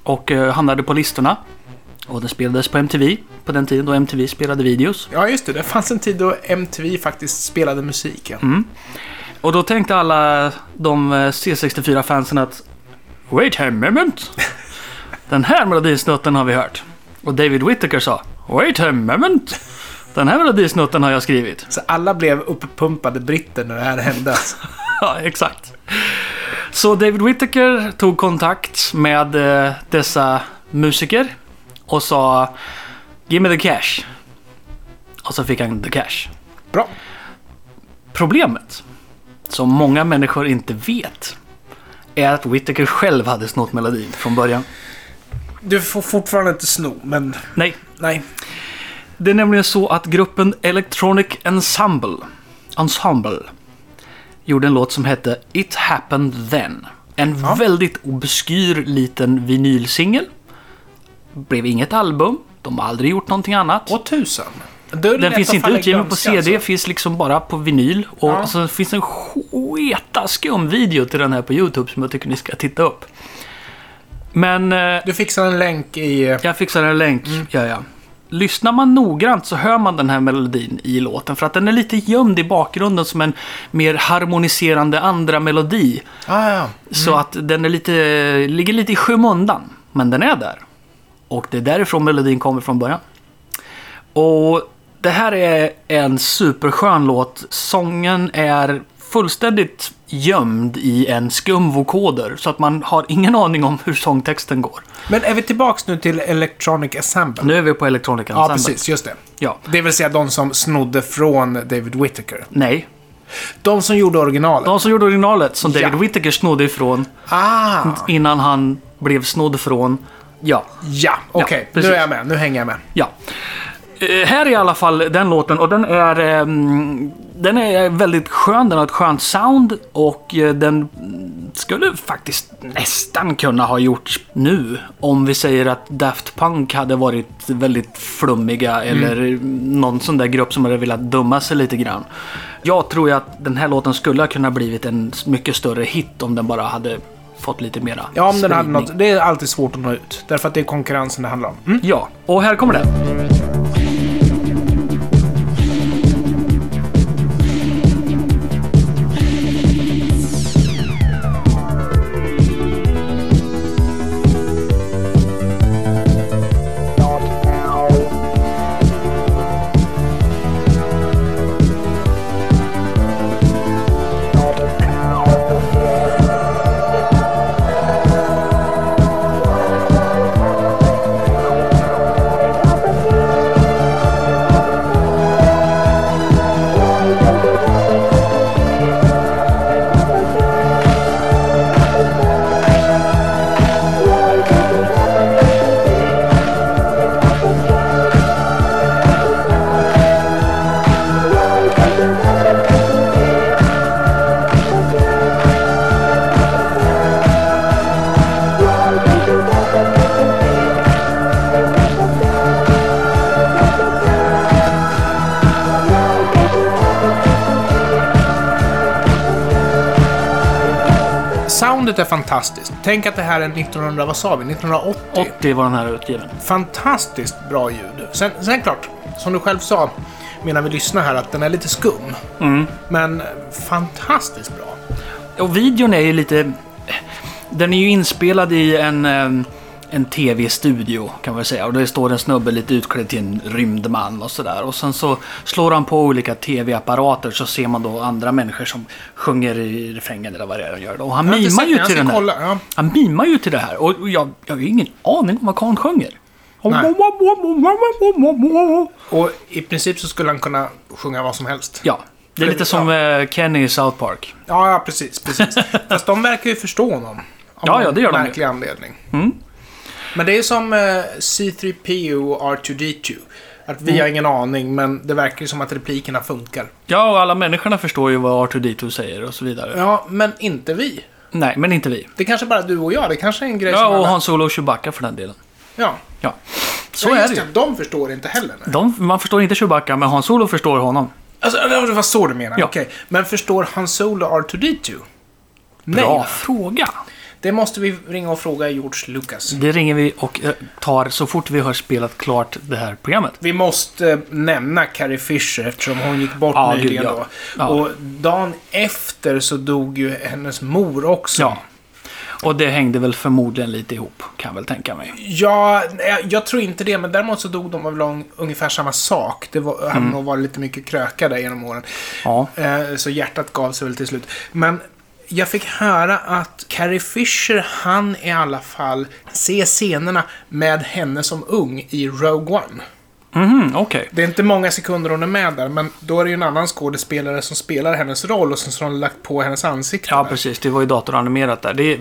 S1: och eh, hamnade på listorna. Och den spelades på MTV på den tiden då MTV spelade videos.
S2: Ja, just det. Det fanns en tid då MTV faktiskt spelade musiken.
S1: Och då tänkte alla de eh, C64-fansen att Wait a moment! Den här melodisnutten har vi hört. Och David Whittaker sa Wait a moment! Den här melodisnutten har jag skrivit.
S2: Så alla blev uppumpade britter när det här hände. alltså.
S1: Ja, exakt. Så David Whittaker tog kontakt med eh, dessa musiker och sa Give me the cash. Och så fick han the cash.
S2: Bra.
S1: Problemet, som många människor inte vet, är att Whittaker själv hade snott melodin från början.
S2: Du får fortfarande inte sno, men
S1: Nej,
S2: nej.
S1: det är nämligen så att gruppen Electronic Ensemble, Ensemble gjorde en låt som hette It Happened Then. En
S2: Ja.
S1: väldigt obskyr liten vinylsingel. Blev inget album. De har aldrig gjort någonting annat.
S2: Åh tusan.
S1: Den finns inte utgiven på CD,
S2: alltså.
S1: finns liksom bara på vinyl. Och
S2: Ja.
S1: så finns en sketa skum video till den här på YouTube som jag tycker ni ska titta upp. Men eh,
S2: Du fixar en länk i... eh,
S1: jag fixar en länk,
S2: Mm.
S1: gör jag. Lyssnar man noggrant så hör man den här melodin i låten. För att den är lite gömd i bakgrunden som en mer harmoniserande andra melodi.
S2: Ah, ja.
S1: Så att den är lite, ligger lite i skymundan. Men den är där. Och det är därifrån melodin kommer från början. Och det här är en superskön låt. Sången är fullständigt gömd i en skum vokoder. Så att man har ingen aning om hur sångtexten går.
S2: Men är vi tillbaks nu till Electronic Assemble?
S1: Nu är vi på Electronic
S2: Ja,
S1: Ensemble.
S2: precis. Just det.
S1: Ja.
S2: Det vill säga de som snodde från David Whittaker.
S1: Nej.
S2: De som gjorde originalet.
S1: De som gjorde originalet som David
S2: Ja.
S1: Whittaker snodde ifrån
S2: Ah!
S1: innan han blev snodd från. Ja,
S2: Ja, okej. nu
S1: precis.
S2: är jag med. Nu hänger jag med.
S1: ja. Eh, här är i alla fall den låten och den är, ehm, den är väldigt skön. Den har ett skönt sound och eh, den mm, skulle faktiskt nästan kunna ha gjorts nu. Om vi säger att Daft Punk hade varit väldigt flummiga eller någon sån där grupp som hade velat dumma sig lite grann. Jag tror ju att den här låten skulle ha kunnat blivit en mycket större hit om den bara hade fått lite mera
S2: Ja, om den hade
S1: spridning.
S2: något. Det är alltid svårt att nå ut. Därför att det är konkurrensen det handlar om. Mm.
S1: Ja, och här kommer den.
S2: Fantastiskt. Tänk att det här är 1900, vad sa vi? 1980?
S1: 80 var den här utgiven.
S2: Fantastiskt bra ljud. Sen, sen klart, som du själv sa medan vi lyssnar här, att den är lite skum. Men fantastiskt bra.
S1: Och videon är ju lite... Den är ju inspelad i en, eh, en tv-studio kan man säga. Och det står en snubbe lite utklädd till en rymdman och sådär. Och sen så slår han på olika tv-apparater så ser man då andra människor som sjunger i refrängen eller vad det är de gör. Och han mimar ju till den här.
S2: kolla, ja.
S1: Han mimar ju till det här. Och jag, jag har ju ingen aning om vad karln sjunger.
S2: Nej. Och i princip så skulle han kunna sjunga vad som helst.
S1: Ja, det är lite som eh, Kenny i South Park.
S2: Ja, ja precis. precis. Fast de verkar ju förstå honom. Av
S1: Ja, ja, det gör de ju.
S2: märklig anledning.
S1: Mm.
S2: Men det är som eh, C3PO och R2D2. Att vi har ingen aning, men det verkar ju som att replikerna funkar.
S1: Ja, och alla människorna förstår ju vad R2D2 säger och så vidare.
S2: Ja, men inte vi.
S1: Nej, men inte vi.
S2: Det är kanske bara du och jag. Det kanske är en grej
S1: Ja,
S2: som
S1: och
S2: alla...
S1: Han Solo och Chewbacca för den delen.
S2: Ja.
S1: Ja, så
S2: ja,
S1: är
S2: just
S1: det ju.
S2: De förstår inte heller. nej.
S1: De, man förstår inte Chewbacca, men Han Solo förstår honom.
S2: Alltså, det var så du menar?
S1: Ja.
S2: Okej. Men förstår Han Solo R2D2? Nej.
S1: Bra
S2: va?
S1: fråga.
S2: Det måste vi ringa och fråga George Lucas.
S1: Det ringer vi och eh, tar så fort vi har spelat klart det här programmet.
S2: Vi måste eh, nämna Carrie Fisher eftersom hon gick bort
S1: Ja, gud,
S2: nyligen
S1: ja.
S2: då.
S1: Ja.
S2: Och dagen efter så dog ju hennes mor också.
S1: Ja. Och det hängde väl förmodligen lite ihop, kan jag väl tänka mig.
S2: Ja, jag, jag tror inte det, men däremot så dog de av ungefär samma sak. Det var,
S1: Mm.
S2: hade nog varit lite mycket kröka där genom åren.
S1: Ja.
S2: Eh, så hjärtat gav sig väl till slut. Men jag fick höra att Carrie Fisher, han i alla fall se scenerna med henne som ung i Rogue One.
S1: Mhm, okej.
S2: Det är inte många sekunder hon är med där, men då är det ju en annan skådespelare som spelar hennes roll och sen så har de lagt på hennes ansikte.
S1: Ja,
S2: där.
S1: precis. Det var ju datoranimerat där. Det, är-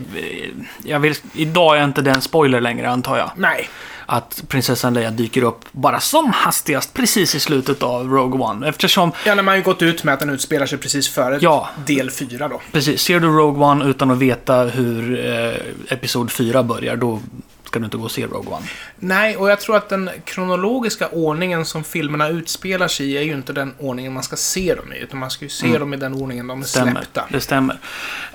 S1: jag vill, idag är inte det en spoiler längre, antar jag.
S2: Nej.
S1: Att prinsessan Leia dyker upp bara som hastigast precis i slutet av Rogue One. Eftersom,
S2: Ja, när man ju gått ut med att den utspelar sig precis före
S1: Ja.
S2: del 4 då.
S1: precis, ser du Rogue One utan att veta hur eh, Episod 4 börjar, då ska du inte gå och se Rogue One.
S2: Nej, och jag tror att den kronologiska ordningen som filmerna utspelar sig i är ju inte den ordningen man ska se dem i. Utan man ska ju se dem i den ordningen de är
S1: Mm. Stämmer.
S2: släppta.
S1: Det stämmer.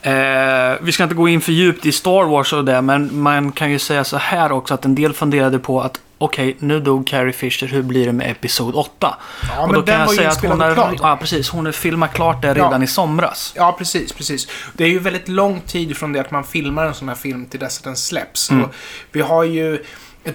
S1: Eh, vi ska inte gå in för djupt i Star Wars och det, men man kan ju säga så här också att en del funderade på att okej, nu dog Carrie Fisher, hur blir det med Episod 8?
S2: Ja,
S1: och
S2: men
S1: då
S2: den
S1: kan jag säga att hon
S2: inspelad och
S1: har,
S2: klar.
S1: ja, precis, hon har filmat klart det redan
S2: Ja.
S1: i somras.
S2: Ja, precis, precis. Det är ju väldigt lång tid från det att man filmar en sån här film till dess att den släpps.
S1: Mm.
S2: Vi har ju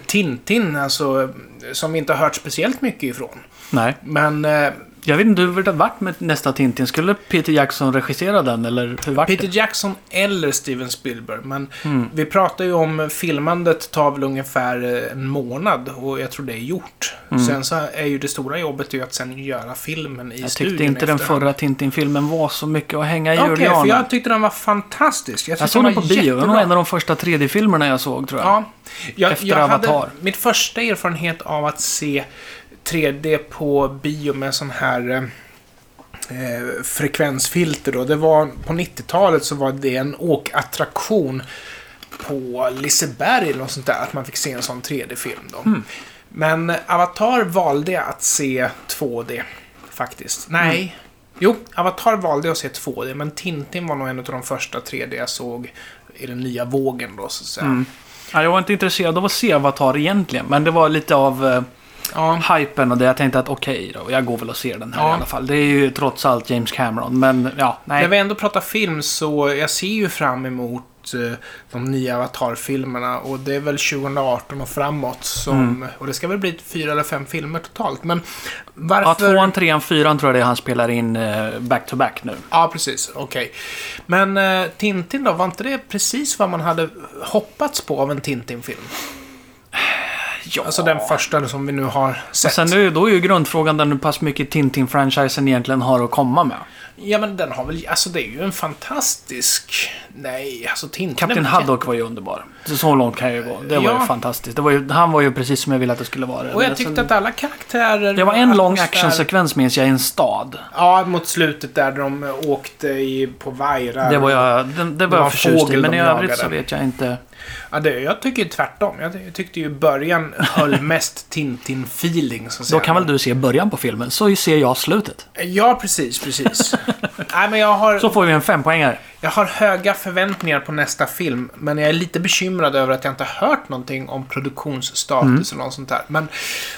S2: Tintin, alltså, som vi inte har hört speciellt mycket ifrån.
S1: Nej.
S2: Men eh,
S1: Jag vet inte hur det varit med nästa Tintin. Skulle Peter Jackson regissera den, eller hur vart
S2: Peter
S1: det?
S2: Jackson eller Steven Spielberg. Men
S1: Mm.
S2: vi pratar ju om filmandet tar väl ungefär eh, en månad och jag tror det är gjort. Sen så är ju det stora jobbet ju att sen göra filmen i
S1: Mm. Jag
S2: studion
S1: tyckte inte den förra Tintin-filmen var så mycket att hänga i
S2: Okej,
S1: julgranen.
S2: för jag tyckte den var fantastisk.
S1: Jag
S2: tyckte
S1: såg den på
S2: var
S1: bio. Det var nog
S2: jättebra.
S1: en av de första 3D-filmerna jag såg, tror jag.
S2: Ja. Jag,
S1: Efter
S2: jag hade
S1: Avatar.
S2: mitt första erfarenhet av att se 3D på bio med sån här eh, frekvensfilter då. Det var på 90-talet så var det en åkattraktion på Liseberg eller något sånt där. Att man fick se en sån 3D-film då.
S1: Hmm.
S2: Men Avatar valde jag att se 2D faktiskt. Nej.
S1: Hmm.
S2: Jo, Avatar valde jag att se 2D, men Tintin var nog en av de första 3D jag såg i den nya vågen då, så att säga.
S1: Mm. Ja, jag var inte intresserad av att se Avatar egentligen, men det var lite av eh,
S2: Ja.
S1: hypen och det. Jag tänkte att okej då, jag går väl och ser den här
S2: Ja.
S1: i alla fall. Det är ju trots allt James Cameron, men ja, nej.
S2: När vi ändå pratar film så jag ser ju fram emot eh, de nya Avatar-filmerna och det är väl 2018 och framåt som...
S1: Mm.
S2: Och det ska väl bli fyra eller fem filmer totalt, men
S1: Ja,
S2: varför...
S1: tvåan, trean, fyran tror jag det är han spelar in eh, back-to-back nu.
S2: Ja, precis. Okej. Men eh, Tintin då, var inte det precis vad man hade hoppats på av en Tintin-film?
S1: Ja.
S2: Alltså den första som vi nu har
S1: Och
S2: sett.
S1: sen är då är ju grundfrågan den hur pass mycket Tintin-franchisen egentligen har att komma med.
S2: Ja, men den har väl... Alltså det är ju en fantastisk... Nej, alltså Tintin...
S1: Kapten Haddock var ju underbar. Så, så långt kan jag ju gå. Det var
S2: Ja.
S1: ju fantastiskt. Det var ju, han var ju precis som jag ville att det skulle vara.
S2: Och jag tyckte
S1: sen-
S2: att alla karaktärer...
S1: Det var en lång actionsekvens minns jag i en stad.
S2: Ja, mot slutet där de åkte i, på vajrar.
S1: Det var jag, det, det var jag förtjust i. Men i övrigt
S2: jagade.
S1: så vet jag inte.
S2: Ja, det, jag tycker tvärtom. Jag, jag tyckte ju början höll mest Tintin-feeling,
S1: Då kan väl du se början på filmen, så ser jag slutet.
S2: Ja, precis, precis. Nej, men jag har,
S1: Så får vi en fempoängare.
S2: jag har höga förväntningar på nästa film, men jag är lite bekymrad över att jag inte har hört någonting om produktionsstatus eller något sånt där. Men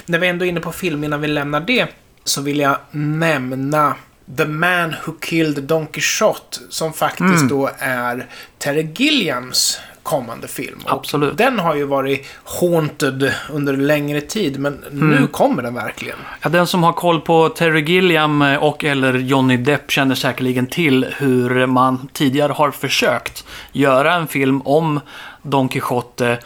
S2: när vi ändå är inne på film, innan vi lämnar det, så vill jag nämna The Man Who Killed Don Quixote, som faktiskt då är Terry Gilliams kommande film. Och
S1: Absolut.
S2: Den har ju varit haunted under längre tid, men
S1: Mm.
S2: nu kommer den verkligen.
S1: Ja, den som har koll på Terry Gilliam och eller Johnny Depp känner säkerligen till hur man tidigare har försökt göra en film om Don Quixote.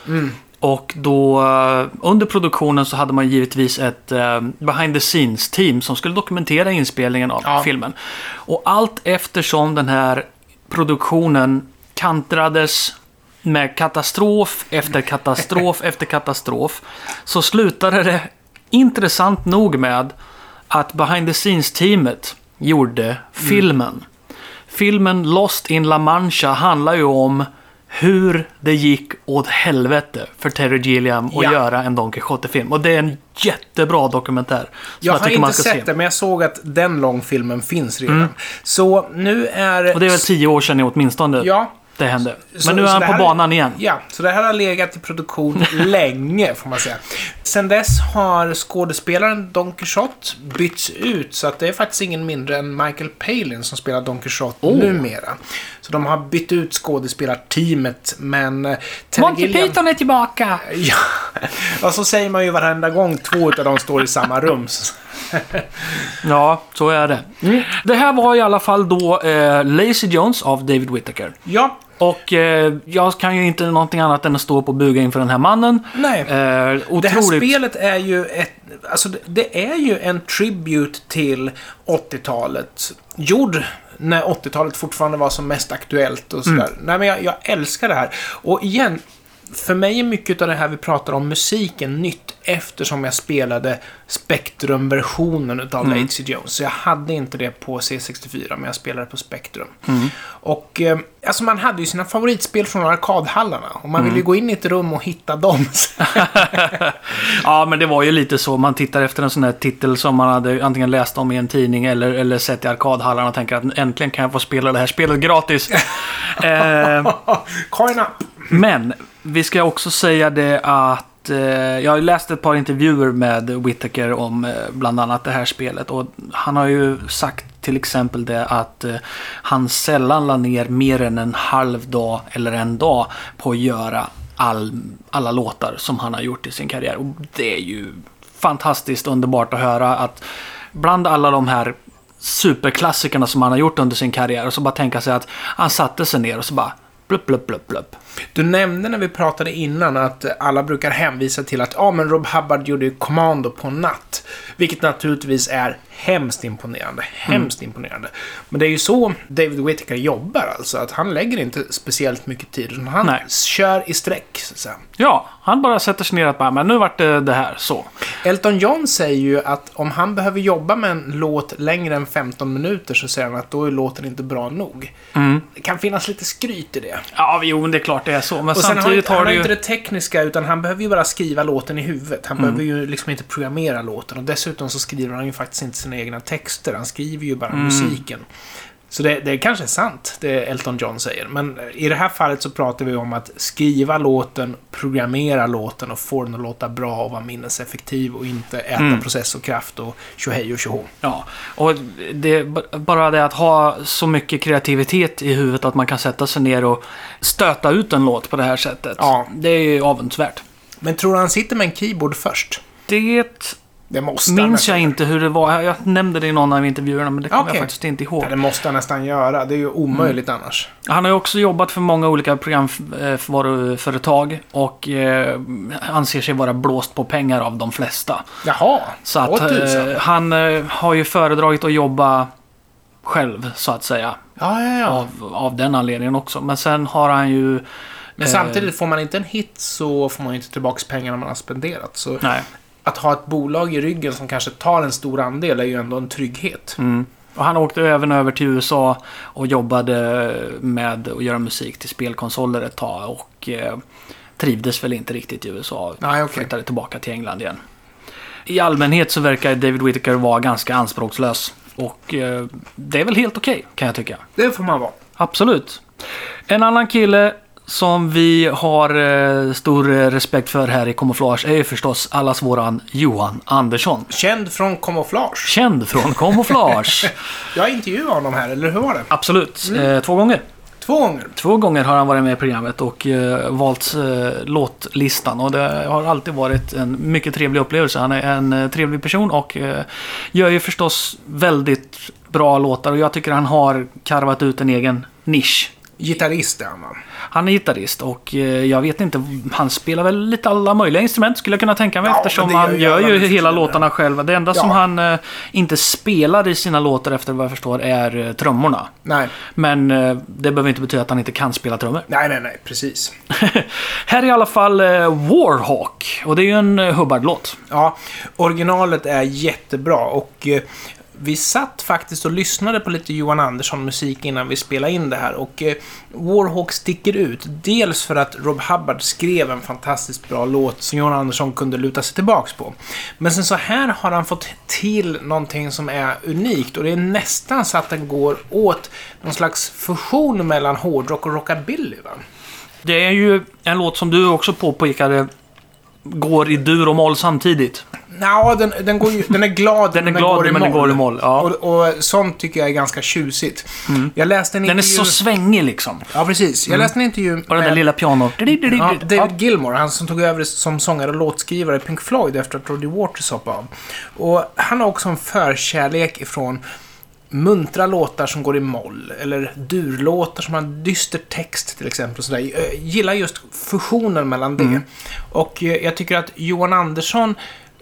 S1: Och då eh, under produktionen så hade man givetvis ett eh, behind the scenes team som skulle dokumentera inspelningen av
S2: Ja.
S1: filmen. Och allt eftersom den här produktionen kantrades med katastrof efter katastrof efter katastrof så slutade det intressant nog med att behind the scenes-teamet gjorde filmen. Filmen Lost in La Mancha handlar ju om hur det gick åt helvete för Terry Gilliam att
S2: Ja.
S1: göra en Don Quixote-film. Och det är en jättebra dokumentär.
S2: Jag har
S1: tycker
S2: inte sett
S1: se.
S2: det, men jag såg att den långfilmen finns redan. Så nu är...
S1: Och det är väl tio år sedan åtminstone
S2: Ja.
S1: det hände.
S2: Så-
S1: Men nu är han på
S2: här-
S1: banan igen.
S2: Ja, så det här har legat i produktion länge, får man säga. Sen dess har skådespelaren Don Quixote bytts ut, så att det är faktiskt ingen mindre än Michael Palin som spelar Don Quixote
S1: Oh.
S2: numera. Så de har bytt ut skådespelarteamet, men... eh, Terry
S1: Monty
S2: Gilliam-
S1: Python är tillbaka!
S2: Ja, och så säger man ju varenda gång två utav dem står i samma rum.
S1: Ja, så är det. Det här var i alla fall då eh, Lazy Jones av David Whittaker.
S2: Ja,
S1: Och eh, jag kan ju inte någonting annat än att stå på buga inför den här mannen.
S2: nej.
S1: Eh,
S2: Det här
S1: otroligt...
S2: spelet är ju ett... Alltså det, det är ju en tribute till 80-talet. Gjord när 80-talet fortfarande var som mest aktuellt och sådär. Nej men jag, jag älskar det här. Och igen, för mig är mycket av det här vi pratar om musiken nytt eftersom jag spelade Spectrum-versionen utav Lazy Jones. Så jag hade inte det på C64, men jag spelade på Spectrum. Och eh, alltså man hade ju sina favoritspel från arkadhallarna. Och man ville ju gå in i ett rum och hitta dem.
S1: Ja, men det var ju lite så. Man tittar efter en sån här titel som man hade antingen läst om i en tidning eller, eller sett i arkadhallarna och tänker att äntligen kan jag få spela det här spelet gratis. eh,
S2: Coin up!
S1: Men vi ska också säga det att eh, jag har läst ett par intervjuer med Whittaker om eh, bland annat det här spelet. Och han har ju sagt till exempel det att eh, han sällan la ner mer än en halv dag eller en dag på att göra all, alla låtar som han har gjort i sin karriär. Och det är ju fantastiskt underbart att höra att bland alla de här superklassikerna som han har gjort under sin karriär och så bara tänka sig att han satte sig ner och så bara blupp, blupp, blupp, blupp.
S2: Du nämnde när vi pratade innan att alla brukar hänvisa till att ja, men Rob Hubbard gjorde ju Commando på natt. Vilket naturligtvis är hemskt imponerande. Hemskt imponerande. Men det är ju så David Whittaker jobbar alltså. Att han lägger inte speciellt mycket tid. Utan han
S1: Nej.
S2: kör i sträck, så.
S1: Ja, han bara sätter sig ner och bara, men nu vart det det här så.
S2: Elton John säger ju att om han behöver jobba med en låt längre än 15 minuter så säger han att då är låten inte bra nog. Det kan finnas lite skryt i det.
S1: Ja, jo, men det är klart det är så. Men
S2: Och sen har,
S1: samtidigt
S2: han
S1: har
S2: har
S1: det
S2: inte
S1: ju...
S2: det tekniska, utan han behöver ju bara skriva låten i huvudet. Han behöver ju liksom inte programmera låten. Och dessutom så skriver han ju faktiskt inte sina egna texter. Han skriver ju bara musiken. Så det, det kanske är sant, det Elton John säger. Men i det här fallet så pratar vi om att skriva låten, programmera låten och få den att låta bra och vara minneseffektiv och inte äta processorkraft och tjohej och tjoho.
S1: Ja, och det bara det att ha så mycket kreativitet i huvudet att man kan sätta sig ner och stöta ut en låt på det här sättet.
S2: Ja.
S1: Det är ju avundsvärt.
S2: Men tror du han sitter med en keyboard först?
S1: Det
S2: Det måste
S1: minns jag inte hur det var. Jag- nämnde det i någon av intervjuerna, men det kommer
S2: Okej.
S1: jag faktiskt inte ihåg.
S2: Ja, det måste han nästan göra. Det är ju omöjligt annars.
S1: Han har ju också jobbat för många olika programvaruföretag och eh, anser sig vara blåst på pengar av de flesta.
S2: Jaha,
S1: Så att eh, han eh, har ju föredragit att jobba själv, så att säga.
S2: Ja, ja, ja.
S1: Av, av den anledningen också. Men sen har han ju...
S2: Men
S1: eh,
S2: samtidigt, får man inte en hit så får man ju inte tillbaka pengarna man har spenderat. Så
S1: Nej.
S2: Att ha ett bolag i ryggen som kanske tar en stor andel är ju ändå en trygghet.
S1: Mm. Och han åkte även över till USA och jobbade med att göra musik till spelkonsoler ett tag. Och eh, trivdes väl inte riktigt i USA.
S2: Nej, okej.
S1: Flyttade tillbaka till England igen. I allmänhet så verkar David Whittaker vara ganska anspråkslös. Och eh, det är väl helt okej, kan jag tycka.
S2: Det får man vara.
S1: Absolut. En annan kille som vi har eh, stor eh, respekt för här i Camouflage är ju förstås allas våran Johan Andersson.
S2: Känd från Camouflage.
S1: Känd från Camouflage.
S2: Jag intervjuade honom här, eller hur var det?
S1: Absolut. Eh, två gånger.
S2: Två gånger.
S1: Två gånger har han varit med i programmet och uh, valt uh, låtlistan. Och det har alltid varit en mycket trevlig upplevelse. Han är en uh, trevlig person och gör ju förstås väldigt bra låtar. Och jag tycker han har karvat ut en egen nisch.
S2: Gitarrist är han va?
S1: Han är gitarrist och eh, jag vet inte, han spelar väl lite alla möjliga instrument skulle jag kunna tänka mig
S2: Ja,
S1: eftersom han
S2: gör ju
S1: hela låtarna själv. Det enda som
S2: Ja.
S1: han eh, inte spelar i sina låtar efter vad jag förstår är eh, trummorna.
S2: Nej.
S1: Men det behöver inte betyda att han inte kan spela trummor.
S2: Nej, nej, nej, precis.
S1: Här är i alla fall Warhawk och det är ju en Hubbard-låt.
S2: Ja, originalet är jättebra och vi satt faktiskt och lyssnade på lite Johan Andersson-musik innan vi spelade in det här och eh, Warhawk sticker ut. Dels för att Rob Hubbard skrev en fantastiskt bra låt som Johan Andersson kunde luta sig tillbaks på. Men sen så här har han fått till någonting som är unikt och det är nästan så att den går åt någon slags fusion mellan hårdrock och rockabilly. Va?
S1: Det är ju en låt som du också påpekade går i dur och moll samtidigt.
S2: Ja, den, den, går ju, den är glad
S1: Den är glad,
S2: går
S1: men den går i moll, ja. Mm.
S2: Och, och sånt tycker jag är ganska tjusigt. Jag läste en
S1: Den är
S2: intervju...
S1: så svängig liksom.
S2: Ja, precis. Jag läste en intervju
S1: Och den där lilla pianot.
S2: Ja, David Gilmore, han som tog över som sångare och låtskrivare i Pink Floyd efter att Roger Waters hoppade av. Och han har också en förkärlek ifrån muntra låtar som går i moll, eller durlåtar som har en dyster text till exempel. Och sådär. Jag gillar just fusionen mellan det. Och eh, jag tycker att Johan Andersson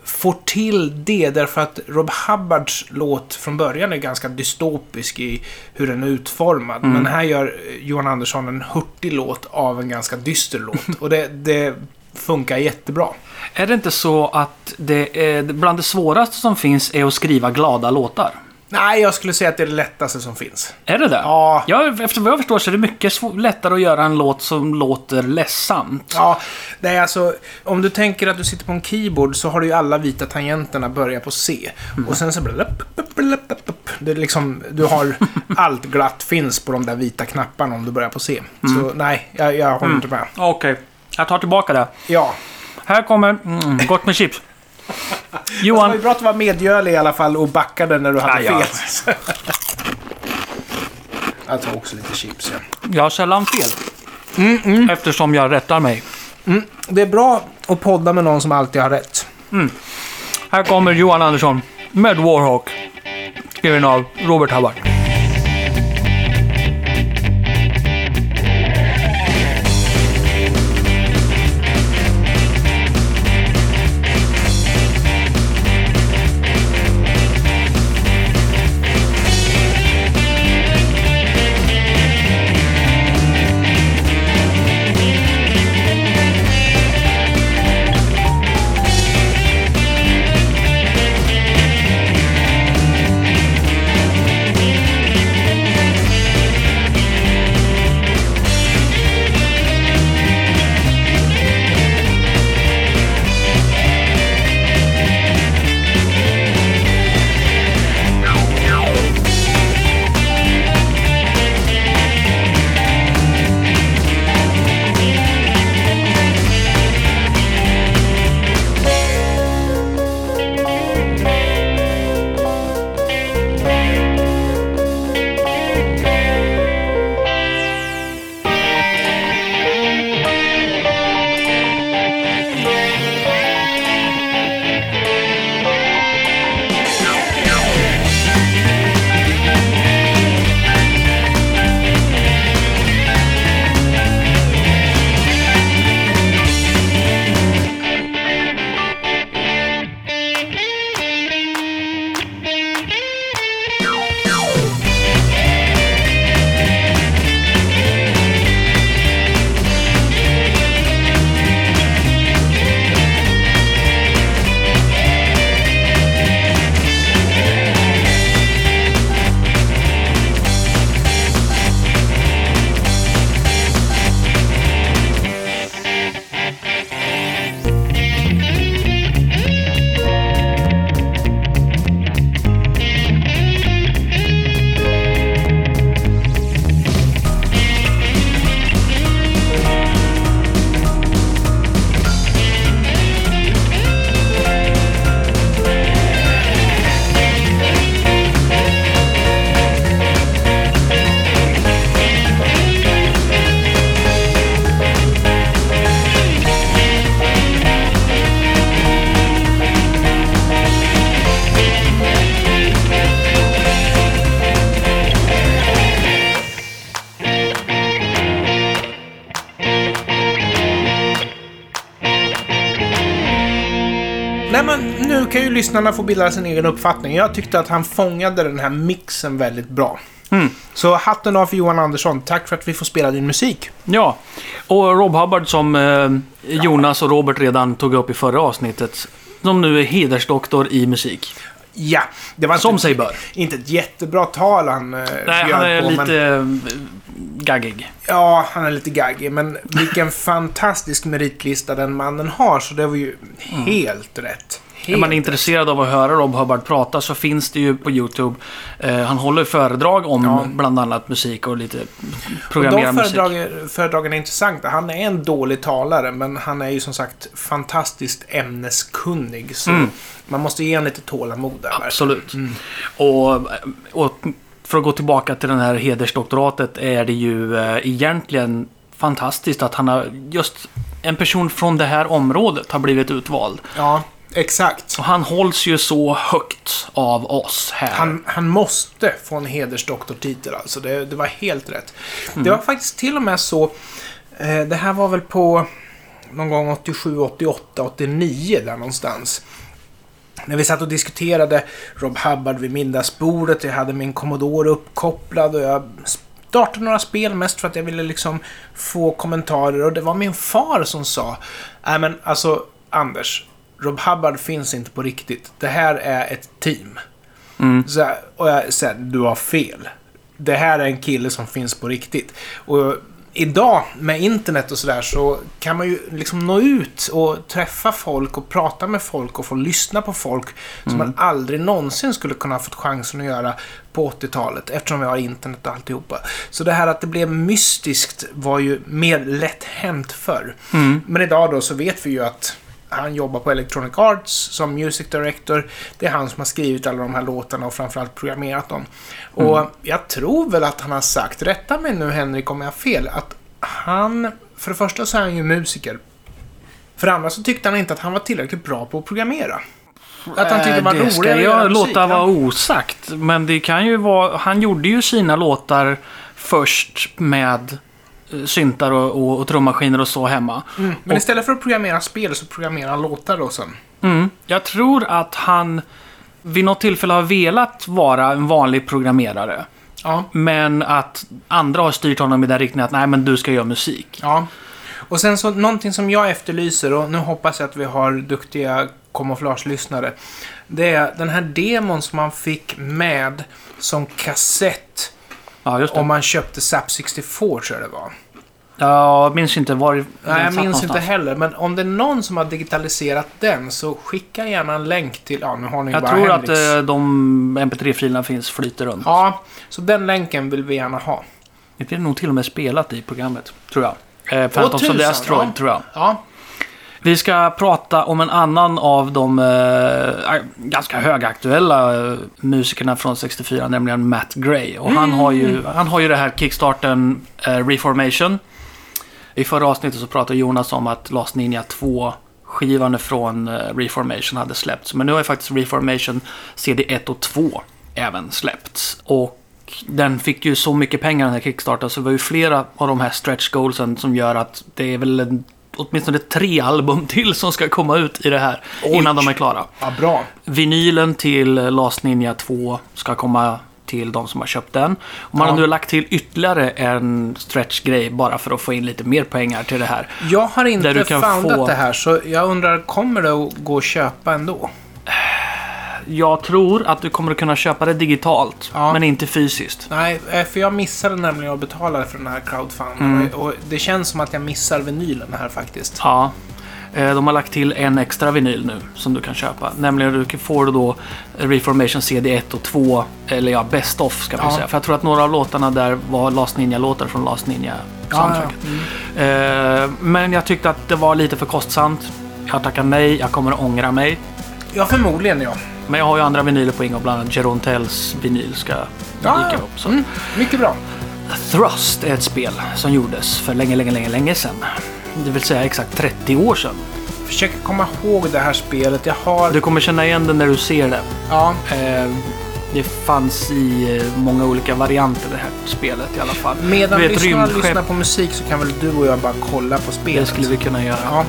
S2: får till det därför att Rob Hubbards låt från början är ganska dystopisk i hur den är utformad. Men här gör eh, Johan Andersson en hurtig låt av en ganska dyster låt. Och det, det funkar jättebra.
S1: Är det inte så att det är, bland det svåraste som finns är att skriva glada låtar?
S2: Nej, jag skulle säga att det är det lättaste som finns.
S1: Är det det?
S2: Ja.
S1: ja efter vad jag förstår så är det mycket lättare att göra en låt som låter ledsamt.
S2: Ja, det är alltså, om du tänker att du sitter på en keyboard så har du ju alla vita tangenterna börja på C. Och sen så det... Är liksom, du har allt glatt finns på de där vita knapparna om du börjar på C. Så nej, jag, jag håller inte med.
S1: Okej, jag tar tillbaka det.
S2: Ja.
S1: Här kommer... Mm, gott med chips.
S2: Det var
S1: Johan,
S2: ju bra att du var medgörlig i alla fall och backade när du hade
S1: ja.
S2: fel. jag tar också lite chips, ja.
S1: jag har sällan fel. Eftersom jag rättar mig.
S2: Det är bra att podda med någon som alltid har rätt.
S1: Här kommer Johan Andersson med Warhawk. Skriven av Robert Hubbard.
S2: Lyssnarna få bilda sin egen uppfattning. Jag tyckte att han fångade den här mixen väldigt bra.
S1: Mm.
S2: Så hatten av för Johan Andersson. Tack för att vi får spela din musik.
S1: Ja, och Rob Hubbard som eh, Jonas och Robert redan tog upp i förra avsnittet. Som nu är hedersdoktor i musik.
S2: Ja, det var
S1: Som
S2: inte,
S1: sig bör.
S2: inte ett jättebra tal han eh,
S1: Nej, han är
S2: på,
S1: lite
S2: Men,
S1: eh, gaggig.
S2: ja, han är lite gaggig. Men vilken fantastisk meritlista den mannen har. Så det var ju helt rätt.
S1: Är man
S2: Helt
S1: intresserad av att höra Rob Hubbard prata så finns det ju på YouTube. Eh, han håller föredrag om
S2: Ja.
S1: bland annat musik och lite
S2: Och
S1: programmera
S2: de
S1: musik.
S2: föredragen, är intressanta. Han är en dålig talare, men han är ju som sagt fantastiskt ämneskunnig. Så
S1: Mm.
S2: man måste ge honom lite tålamod där.
S1: Absolut.
S2: Mm.
S1: Och, och för att gå tillbaka till den här hedersdoktoratet är det ju eh, egentligen fantastiskt att han har just en person från det här området har blivit utvald.
S2: Ja, exakt.
S1: Och han hålls ju så högt av oss här.
S2: Han, han måste få en hedersdoktortitel alltså. Det, det var helt rätt.
S1: Mm.
S2: Det var faktiskt till och med så. Eh, det här var väl på någon gång 87, 88, 89 där någonstans. När vi satt och diskuterade Rob Hubbard vid middagsbordet. Jag hade min Commodore uppkopplad och jag startade några spel mest för att jag ville liksom få kommentarer. Och det var min far som sa Nej men alltså Anders, Rob Hubbard finns inte på riktigt. Det här är ett team.
S1: Mm.
S2: Så och jag säger, du har fel. Det här är en kille som finns på riktigt. Och idag med internet och sådär så kan man ju liksom nå ut och träffa folk och prata med folk och få lyssna på folk som man aldrig någonsin skulle kunna ha fått chansen att göra på 80-talet eftersom vi har internet och alltihopa. Så det här att det blev mystiskt var ju mer lätt hänt förr. Men idag då så vet vi ju att han jobbar på Electronic Arts som Music Director. Det är han som har skrivit alla de här låtarna och framförallt programmerat dem. Och jag tror väl att han har sagt, rätta mig nu Henrik om jag har fel, att han, för det första så är han ju musiker. För det andra så tyckte han inte att han var tillräckligt bra på att programmera. Att han tyckte det var
S1: Eh,
S2: roligare
S1: ska jag låta vara osagt. Men det kan ju vara... Han gjorde ju sina låtar först med syntar och, och, och trummaskiner och så hemma.
S2: Mm. Men istället för att programmera spel så programmerar han låtar då sen.
S1: Mm. Jag tror att han vid något tillfälle har velat vara en vanlig programmerare.
S2: Ja.
S1: Men att andra har styrt honom i den riktningen att nej men du ska göra musik.
S2: Ja. Och sen så någonting som jag efterlyser och nu hoppas jag att vi har duktiga kamouflagelyssnare. Det är den här demon som man fick med som kassett
S1: Ja, just det.
S2: om man köpte SAP 64 tror jag det var.
S1: Ja, jag minns inte var den
S2: Nej, jag minns inte
S1: någonstans.
S2: heller. Men om det är någon som har digitaliserat den så skicka gärna en länk till... Ja, nu har ni
S1: Jag
S2: bara
S1: tror att
S2: Henriks.
S1: eh, de MP3-filerna finns flyter runt.
S2: Ja, så den länken vill vi gärna ha.
S1: Det är nog till och med spelat i programmet, tror jag. Eh, Phantoms of the
S2: tusan,
S1: Asteroid,
S2: ja.
S1: tror jag.
S2: Ja,
S1: Vi ska prata om en annan av de eh, ganska högaktuella eh, musikerna från 64, nämligen Matt Gray. Och han, har ju, han har ju det här kickstarten eh, Reformation. I förra avsnittet så pratade Jonas om att Last Ninja 2 skivan från eh, Reformation hade släppts. Men nu har ju faktiskt Reformation CD 1 och 2 även släppts. Och den fick ju så mycket pengar den här kickstarten så det var ju flera av de här stretch goalsen som gör att det är väl en, åtminstone tre album till som ska komma ut i det här innan de är klara.
S2: ja bra.
S1: Vinylen till Last Ninja 2 ska komma till de som har köpt den. Och man
S2: Ja.
S1: har nu lagt till ytterligare en stretch-grej bara för att få in lite mer pengar till det här.
S2: Jag har inte foundat
S1: få-
S2: det här, så jag undrar, kommer det att gå att köpa ändå?
S1: Jag tror att du kommer att kunna köpa det digitalt,
S2: Ja.
S1: men inte fysiskt.
S2: Nej, eh, för jag missade nämligen att betala för den här crowdfunding.
S1: Mm.
S2: Och det känns som att jag missar vinylen här faktiskt.
S1: Ja. Eh, De har lagt till en extra vinyl nu som du kan köpa. Nämligen du får då Reformation CD 1 och 2, eller ja, Best of ska vi
S2: Ja.
S1: säga. För jag tror att några av låtarna där var Last Ninja-låtar från Last Ninja soundtracket. Eh, Men jag tyckte att det var lite för kostsamt. Jag tackar nej, jag kommer att ångra mig.
S2: Ja, förmodligen ja.
S1: Men jag har ju andra vinyler på ingång, bland annat Jeroen Tells vinyl ska dyka upp. Så.
S2: Mm, mycket bra.
S1: Thrust är ett spel som gjordes för länge, länge, länge, länge sedan. Det vill säga exakt 30 år sedan.
S2: Försöker komma ihåg det här spelet. Jag har...
S1: Du kommer känna igen det när du ser det.
S2: Ja,
S1: Eh, det fanns i eh, många olika varianter det här spelet i alla fall.
S2: medan
S1: Du vet,
S2: lyssnarna
S1: rymdskepp.
S2: lyssnar på musik så kan väl du och jag bara kolla på spelet.
S1: Det skulle vi kunna göra.
S2: Ja,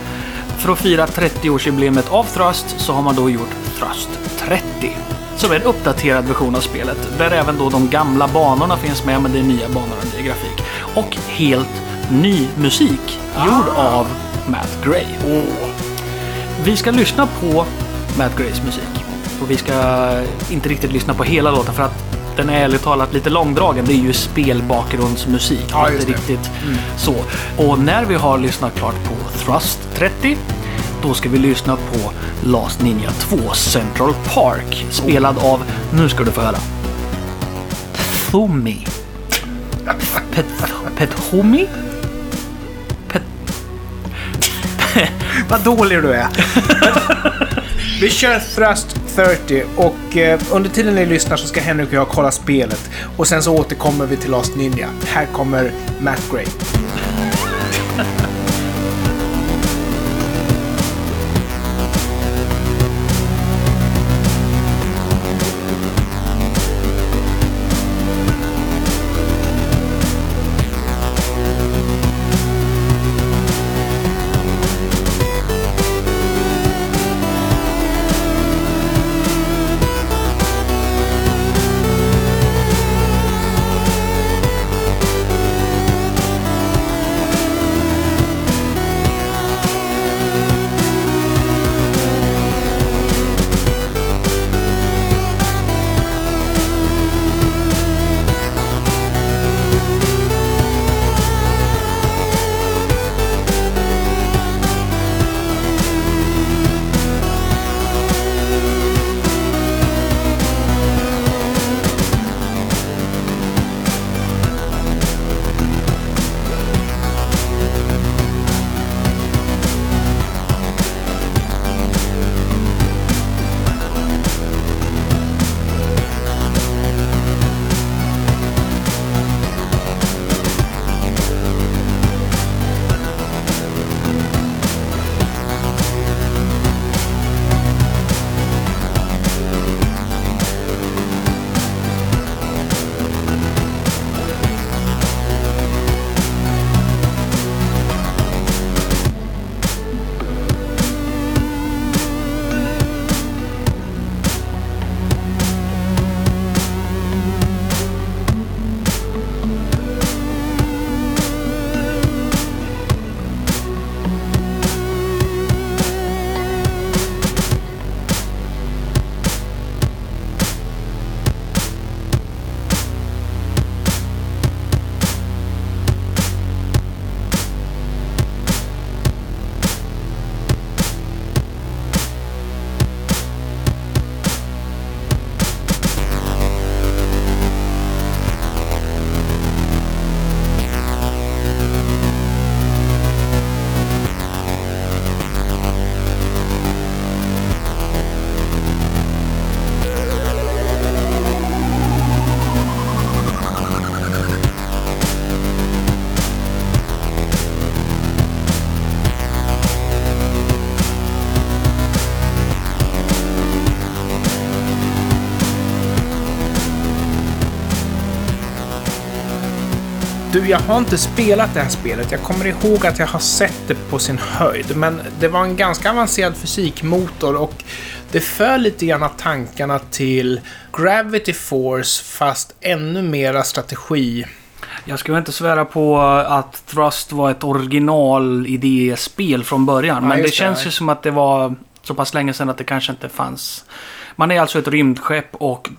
S1: för att fira 30-årsjubileet av Thrust så har man då gjort Thrust 30. Som är en uppdaterad version av spelet. Där även då de gamla banorna finns med, men det är nya banor och ny grafik. Och helt ny musik gjord av Matt Gray. Vi ska lyssna på Matt Grays musik. Och vi ska inte riktigt lyssna på hela låten för att den är ärligt talat lite långdragen. Det är ju spelbakgrundsmusik.
S2: Ja,
S1: inte riktigt så. Och när vi har lyssnat klart på Thrust 30 då ska vi lyssna på Last Ninja 2 Central Park. Spelad av, nu ska du få höra. Thumi. Pet, Pethumi? Pet,
S2: Vad dålig du är. Vi kör Thrust 30 och eh, under tiden ni lyssnar så ska Henrik och jag kolla spelet. Och sen så återkommer vi till Last Ninja. Här kommer Matt Gray. Jag har inte spelat det här spelet. Jag kommer ihåg att jag har sett det på sin höjd. Men det var en ganska avancerad fysikmotor och det för lite grann tankarna till Gravity Force fast ännu mera strategi.
S1: Jag skulle inte svära på att Thrust var ett original-idéspel från början.
S2: Ja,
S1: men det
S2: det,
S1: känns ju som att det var så pass länge sedan att det kanske inte fanns. Man är alltså ett rymdskepp och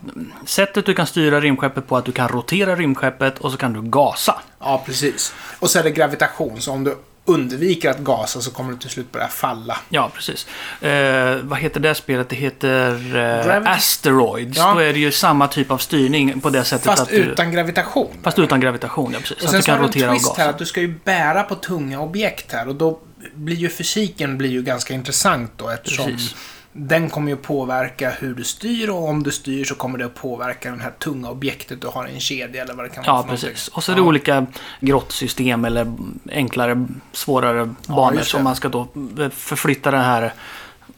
S1: sättet du kan styra rymdskeppet på är att du kan rotera rymdskeppet och så kan du gasa.
S2: Ja, precis. Och så är det gravitation, så om du undviker att gasa så kommer du till slut börja falla.
S1: Ja, precis. Eh, vad heter det spelet? Det heter eh, Asteroids.
S2: Ja.
S1: Då är det ju samma typ av styrning på det sättet
S2: Fast
S1: att du...
S2: utan gravitation.
S1: Fast utan gravitation, ja precis.
S2: Och
S1: att
S2: sen
S1: du
S2: så har
S1: kan
S2: du en
S1: rotera och
S2: twist
S1: gasa.
S2: här att du ska ju bära på tunga objekt här och då blir ju fysiken blir ju ganska intressant då eftersom
S1: Precis.
S2: Den kommer ju påverka hur du styr och om du styr så kommer det att påverka det här tunga objektet du har i en kedja eller vad det kan vara
S1: Ja, precis. Och så är det olika grottsystem eller enklare, svårare banor
S2: det.
S1: som man ska då förflytta det här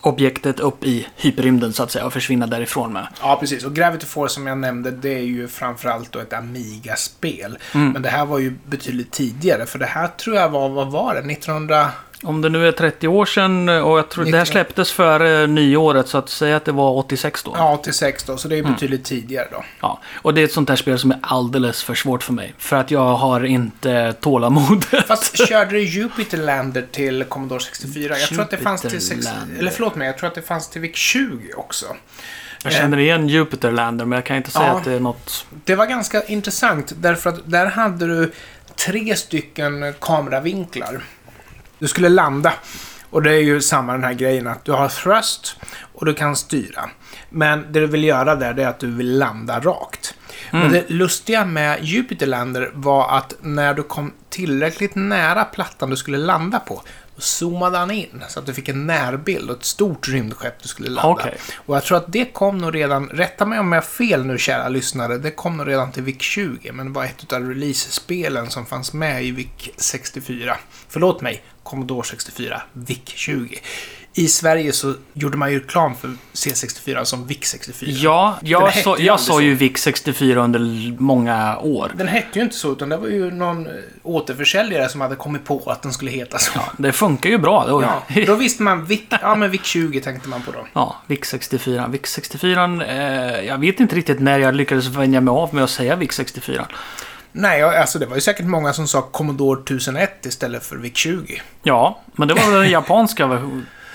S1: objektet upp i hyperrymden så att säga och försvinna därifrån med.
S2: Ja, precis. Och Gravity Force som jag nämnde, det är ju framförallt då ett Amiga-spel.
S1: Mm.
S2: Men det här var ju betydligt tidigare, för det här tror jag var, vad var det? 1900...
S1: Om det nu är 30 år sedan och jag tror det här
S2: 90.
S1: släpptes före nyåret så att säga att det var 86 då.
S2: Ja, 86 då, så det är
S1: Mm.
S2: betydligt tidigare då.
S1: Ja, och det är ett sånt här spel som är alldeles för svårt för mig. För att jag har inte tålamod.
S2: Fast körde du Jupiter Lander till Commodore 64? Jag tror att det fanns till...
S1: Jupiter
S2: Sex...
S1: Lander.
S2: Eller förlåt mig, jag tror att det fanns till VIC 20 också.
S1: Jag känner igen Jupiter Lander men jag kan inte säga
S2: Ja.
S1: att det är något...
S2: Det var ganska intressant därför att där hade du tre stycken kameravinklar. Du skulle landa. Och det är ju samma den här grejen att du har thrust och du kan styra. Men det du vill göra där det är att du vill landa rakt. Men det lustiga med Jupiter Lander var att när du kom tillräckligt nära plattan du skulle landa på zoomade han in så att du fick en närbild och ett stort rymdskepp du skulle landa.
S1: Okej.
S2: Och jag tror att det kom nog redan, rätta mig om jag har fel nu kära lyssnare, det kom nog redan till VIC 20, men det var ett av release-spelen som fanns med i VIC 64. Förlåt mig, Commodore 64, VIC 20. I Sverige så gjorde man ju reklam för C64 som VIC 64.
S1: Ja, jag, så, jag
S2: aldrig
S1: sa
S2: så.
S1: ju VIC 64 under många år.
S2: Den hette ju inte så, utan det var ju någon eh, återförsäljare som hade kommit på att den skulle heta så. Ja,
S1: Det funkar ju bra. Då.
S2: då visste man VIC, ja men VIC 20 tänkte man på då.
S1: Ja, VIC 64. VIC 64, eh, jag vet inte riktigt när jag lyckades vänja mig av med att säga VIC 64.
S2: Nej, ja, alltså det var ju säkert många som sa Commodore 1001 istället för VIC 20.
S1: Ja, men det var väl den japanska va,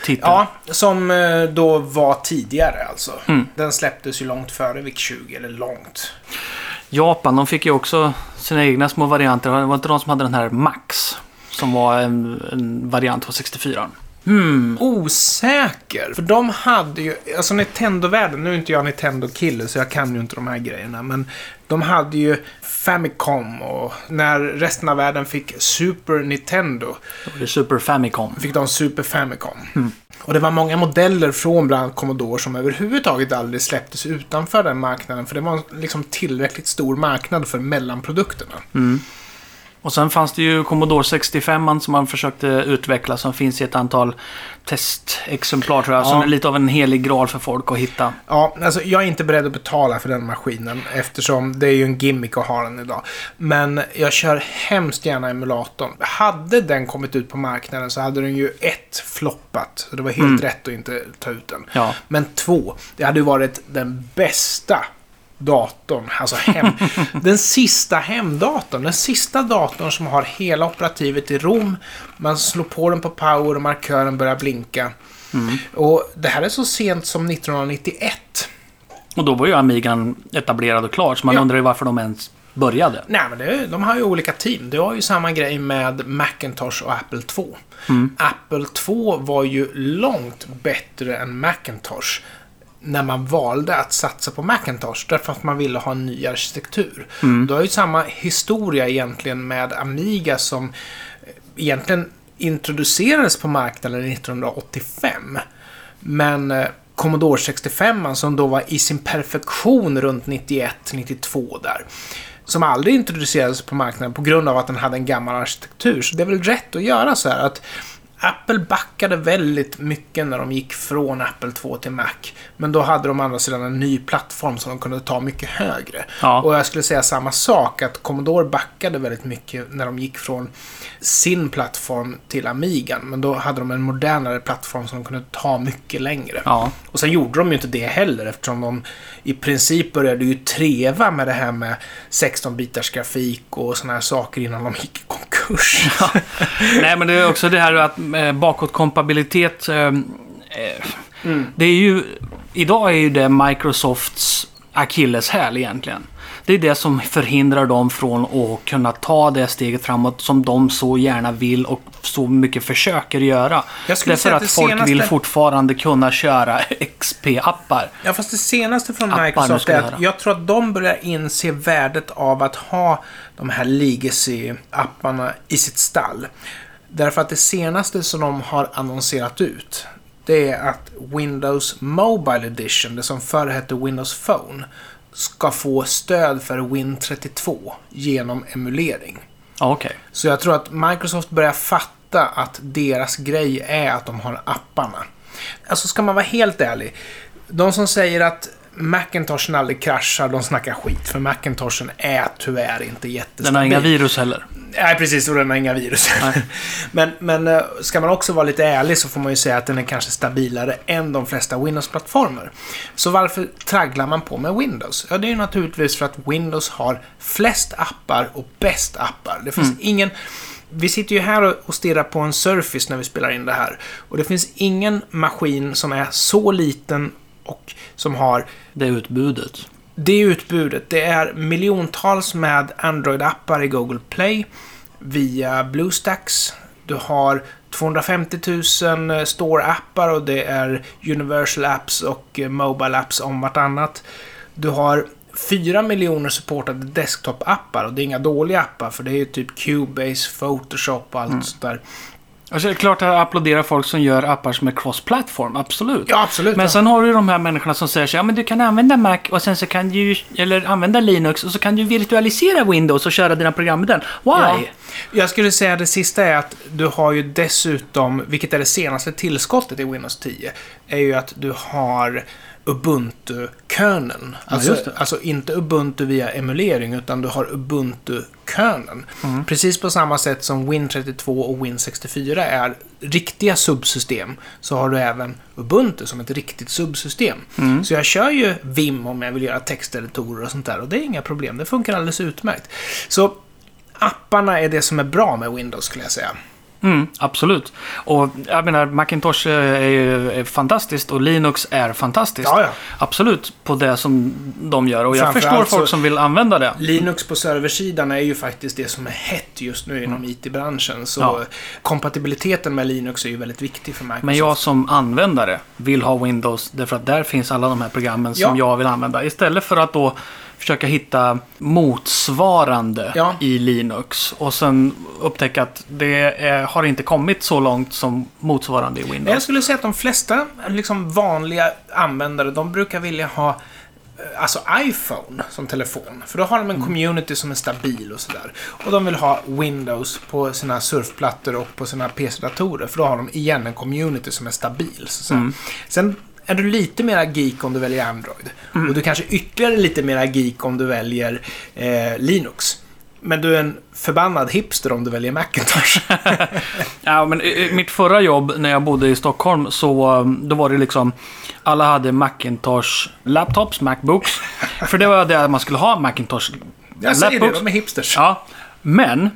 S1: titeln.
S2: Ja, som eh, då var tidigare alltså.
S1: Mm.
S2: Den släpptes ju långt före VIC 20, eller långt.
S1: Japan, de fick ju också sina egna små varianter. Det var inte de som hade den här Max. Som var en, en variant på 64.
S2: Osäker. För de hade ju, alltså Nintendo-världen, nu är inte jag Nintendo-kille så jag kan ju inte de här grejerna. Men de hade ju Famicom och när resten av världen fick Super Nintendo
S1: är Super Famicom.
S2: fick de Super Famicom. Och det var många modeller från bland annat Commodore som överhuvudtaget aldrig släpptes utanför den marknaden. För det var liksom tillräckligt stor marknad för mellanprodukterna.
S1: Och sen fanns det ju Commodore 65 som man försökte utveckla som finns i ett antal testexemplar tror jag. Som
S2: Ja.
S1: är lite av en helig graal för folk att hitta.
S2: Ja, alltså jag är inte beredd att betala för den maskinen eftersom det är ju en gimmick att ha den idag. Men jag kör hemskt gärna emulatorn. Hade den kommit ut på marknaden så hade den ju ett floppat. Så det var helt rätt att inte ta ut den.
S1: Ja.
S2: Men två, det hade ju varit den bästa datorn. Alltså hem, den sista hemdatorn. Den sista datorn som har hela operativet i rom. Man slår på den på power och markören börjar blinka. Och det här är så sent som 1991.
S1: Och då var ju Amigan etablerad och klar. Så man
S2: Ja.
S1: undrar ju varför de ens började.
S2: Nej, men det, de har ju olika team. Det var ju samma grej med Macintosh och Apple 2. Apple 2 var ju långt bättre än Macintosh när man valde att satsa på Macintosh därför att man ville ha en ny arkitektur. Du har ju samma historia egentligen med Amiga som eh, egentligen introducerades på marknaden 1985. Men eh, Commodore 65 som då var i sin perfektion runt 91-92 där. Som aldrig introducerades på marknaden på grund av att den hade en gammal arkitektur. Så det är väl rätt att göra så här att Apple backade väldigt mycket när de gick från Apple 2 till Mac. Men då hade de å andra sidan en ny plattform som de kunde ta mycket högre.
S1: Ja.
S2: Och jag skulle säga samma sak, att Commodore backade väldigt mycket när de gick från sin plattform till Amigan. Men då hade de en modernare plattform som de kunde ta mycket längre.
S1: Ja.
S2: Och sen gjorde de ju inte det heller eftersom de i princip började ju treva med det här med 16-bitars grafik och såna här saker innan de gick i konkurs.
S1: Nej, men det är också det här att eh, bakåtkompatibilitet. Eh, eh,
S2: Mm.
S1: Det är ju... Idag är ju det Microsofts akilleshäl egentligen. Det är det som förhindrar dem från att kunna ta det steget framåt som de så gärna vill och så mycket försöker göra. Därför att,
S2: att
S1: folk
S2: senaste-
S1: vill fortfarande kunna köra XP-appar.
S2: Ja, fast det senaste från
S1: Appar
S2: Microsoft är att jag tror att de börjar inse värdet av att ha de här legacy-apparna i sitt stall. Därför att det senaste som de har annonserat ut, det är att Windows Mobile Edition, det som förr hette Windows Phone, ska få stöd för Win32 genom emulering.
S1: Okej.
S2: Så jag tror att Microsoft börjar fatta att deras grej är att de har apparna. Alltså ska man vara helt ärlig. De som säger att Macintoshen aldrig kraschar, de snackar skit. För Macintoshen är tyvärr inte jättestabil.
S1: Den har inga virus heller.
S2: Nej, precis. Och den har inga virus.
S1: Nej.
S2: men, men eh, ska man också vara lite ärlig så får man ju säga att den är kanske stabilare än de flesta Windows-plattformar. Så varför tragglar man på med Windows? Ja, det är ju naturligtvis för att Windows har flest appar och bäst appar. Det finns ingen... Vi sitter ju här och stirrar på en Surface när vi spelar in det här. Och det finns ingen maskin som är så liten och som har
S1: Det utbudet.
S2: det utbudet, det är miljontals med Android-appar i Google Play via BlueStacks. Du har 250 000 Store-appar och det är Universal Apps och eh, Mobile Apps om vartannat. Du har 4 miljoner supportade desktop-appar och det är inga dåliga appar för det är ju typ Cubase, Photoshop och allt sånt där.
S1: Alltså, det är klart att jag applåderar folk som gör appar som är cross-platform, absolut.
S2: Ja, absolut.
S1: Men
S2: ja.
S1: sen har du de här människorna som säger så ja men du kan använda Mac och sen så kan du eller använda Linux och så kan du virtualisera Windows och köra dina program med den. Why?
S2: Ja. Jag skulle säga det sista är att du har ju dessutom, vilket är det senaste tillskottet i Windows 10, är ju att du har Ubuntu-kerneln. Alltså,
S1: det.
S2: alltså inte Ubuntu via emulering, utan du har Ubuntu-kerneln.
S1: Mm.
S2: Precis på samma sätt som Win32 och Win64 är riktiga subsystem, så har du även Ubuntu som ett riktigt subsystem.
S1: Mm.
S2: Så jag kör ju Vim om jag vill göra texteditorer och sånt där, och det är inga problem. Det funkar alldeles utmärkt. Så apparna är det som är bra med Windows skulle jag säga.
S1: Mm, absolut. Och jag menar, Macintosh eh, är ju är fantastiskt och Linux är fantastiskt.
S2: Ja, ja.
S1: Absolut, på det som de gör. Och jag
S2: Framför
S1: förstår folk som vill använda det.
S2: Linux på serversidan är ju faktiskt det som är hett just nu inom IT-branschen. Så
S1: Mm. Ja.
S2: kompatibiliteten med Linux är ju väldigt viktig för Microsoft.
S1: Men jag som användare vill ha Windows därför att där finns alla de här programmen som
S2: Ja.
S1: jag vill använda. Istället för att då försöka hitta motsvarande
S2: Ja.
S1: i Linux och sen upptäcka att det är, har inte kommit så långt som motsvarande i
S2: Men jag
S1: Windows.
S2: skulle säga att de flesta liksom vanliga användare, de brukar vilja ha eh, alltså iPhone som telefon. För då har
S1: Mm.
S2: de en community som är stabil och sådär. Och de vill ha Windows på sina surfplattor och på sina PC-datorer. För då har de igen en community som är stabil. Så.
S1: Mm.
S2: Sen är du lite mera geek om du väljer Android.
S1: Mm.
S2: Och du kanske ytterligare lite mera geek om du väljer eh, Linux. Men du är en förbannad hipster om du väljer Macintosh.
S1: Ja, men i- i mitt förra jobb när jag bodde i Stockholm så um, då var det liksom alla hade Macintosh laptops, Macbooks. För det var det man skulle ha, Macintosh
S2: Jag säger det,
S1: laptops.
S2: de är hipsters.
S1: Ja, men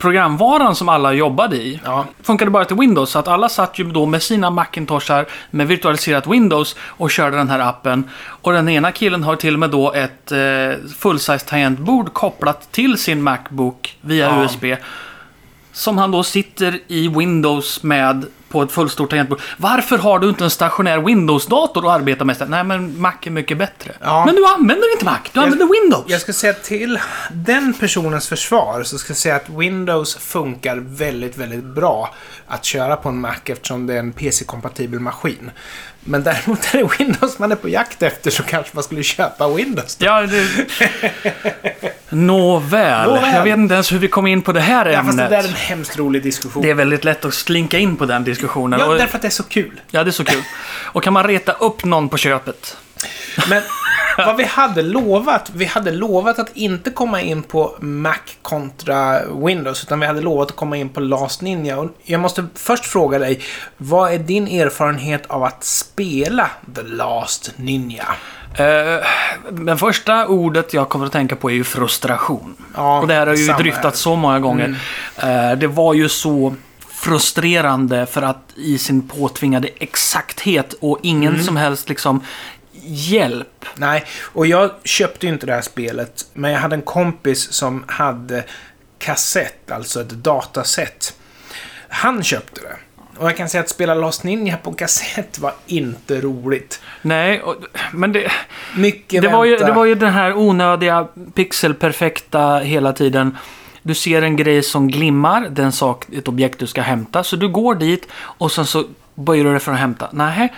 S1: programvaran som alla jobbade i
S2: Ja.
S1: funkade bara till Windows. Så att alla satt ju då med sina Macintoshar med virtualiserat Windows och körde den här appen. Och den ena killen har till och med då ett eh, full-size tangentbord kopplat till sin Macbook via
S2: Ja.
S1: USB. Som han då sitter i Windows med på ett fullstort tangentbord. Varför har du inte en stationär Windows-dator att arbeta med? Nej, men Mac är mycket bättre.
S2: Ja.
S1: Men du använder inte Mac, du använder Windows.
S2: Jag ska säga till den personens försvar så ska jag säga att Windows funkar väldigt, väldigt bra att köra på en Mac eftersom det är en PC-kompatibel maskin. Men däremot är det Windows man är på jakt efter så kanske man skulle köpa Windows. Då.
S1: Ja, det... Nåväl.
S2: Nåväl.
S1: Jag vet inte ens hur vi kom in på det här
S2: Ja, fast det
S1: ämnet.
S2: där är en hemskt rolig diskussion.
S1: Det är väldigt lätt att slinka in på den diskussionen.
S2: Ja,
S1: och,
S2: därför att det är så kul.
S1: ja, det är så kul. Och kan man reta upp någon på köpet?
S2: Men vad vi hade lovat, vi hade lovat att inte komma in på Mac kontra Windows, utan vi hade lovat att komma in på Last Ninja. Och jag måste först fråga dig, vad är din erfarenhet av att spela The Last Ninja?
S1: Eh, den första ordet jag kommer att tänka på är ju frustration.
S2: Ja,
S1: och det här har ju dryftats så många gånger. Eh, det var ju så frustrerande för att i sin påtvingade exakthet och ingen
S2: Mm.
S1: som helst liksom hjälp.
S2: Nej, och jag köpte ju inte det här spelet, men jag hade en kompis som hade kassett, alltså ett dataset. Han köpte det. Och jag kan säga att spela Lost Ninja på kassett var inte roligt.
S1: Nej, och, men det...
S2: Mycket
S1: Det var, ju,
S2: vänta.
S1: det var ju den här onödiga pixelperfekta hela tiden. Du ser en grej som glimmar, det är en sak, ett objekt du ska hämta. Så du går dit och sen så böjer du dig för att hämta. Nej.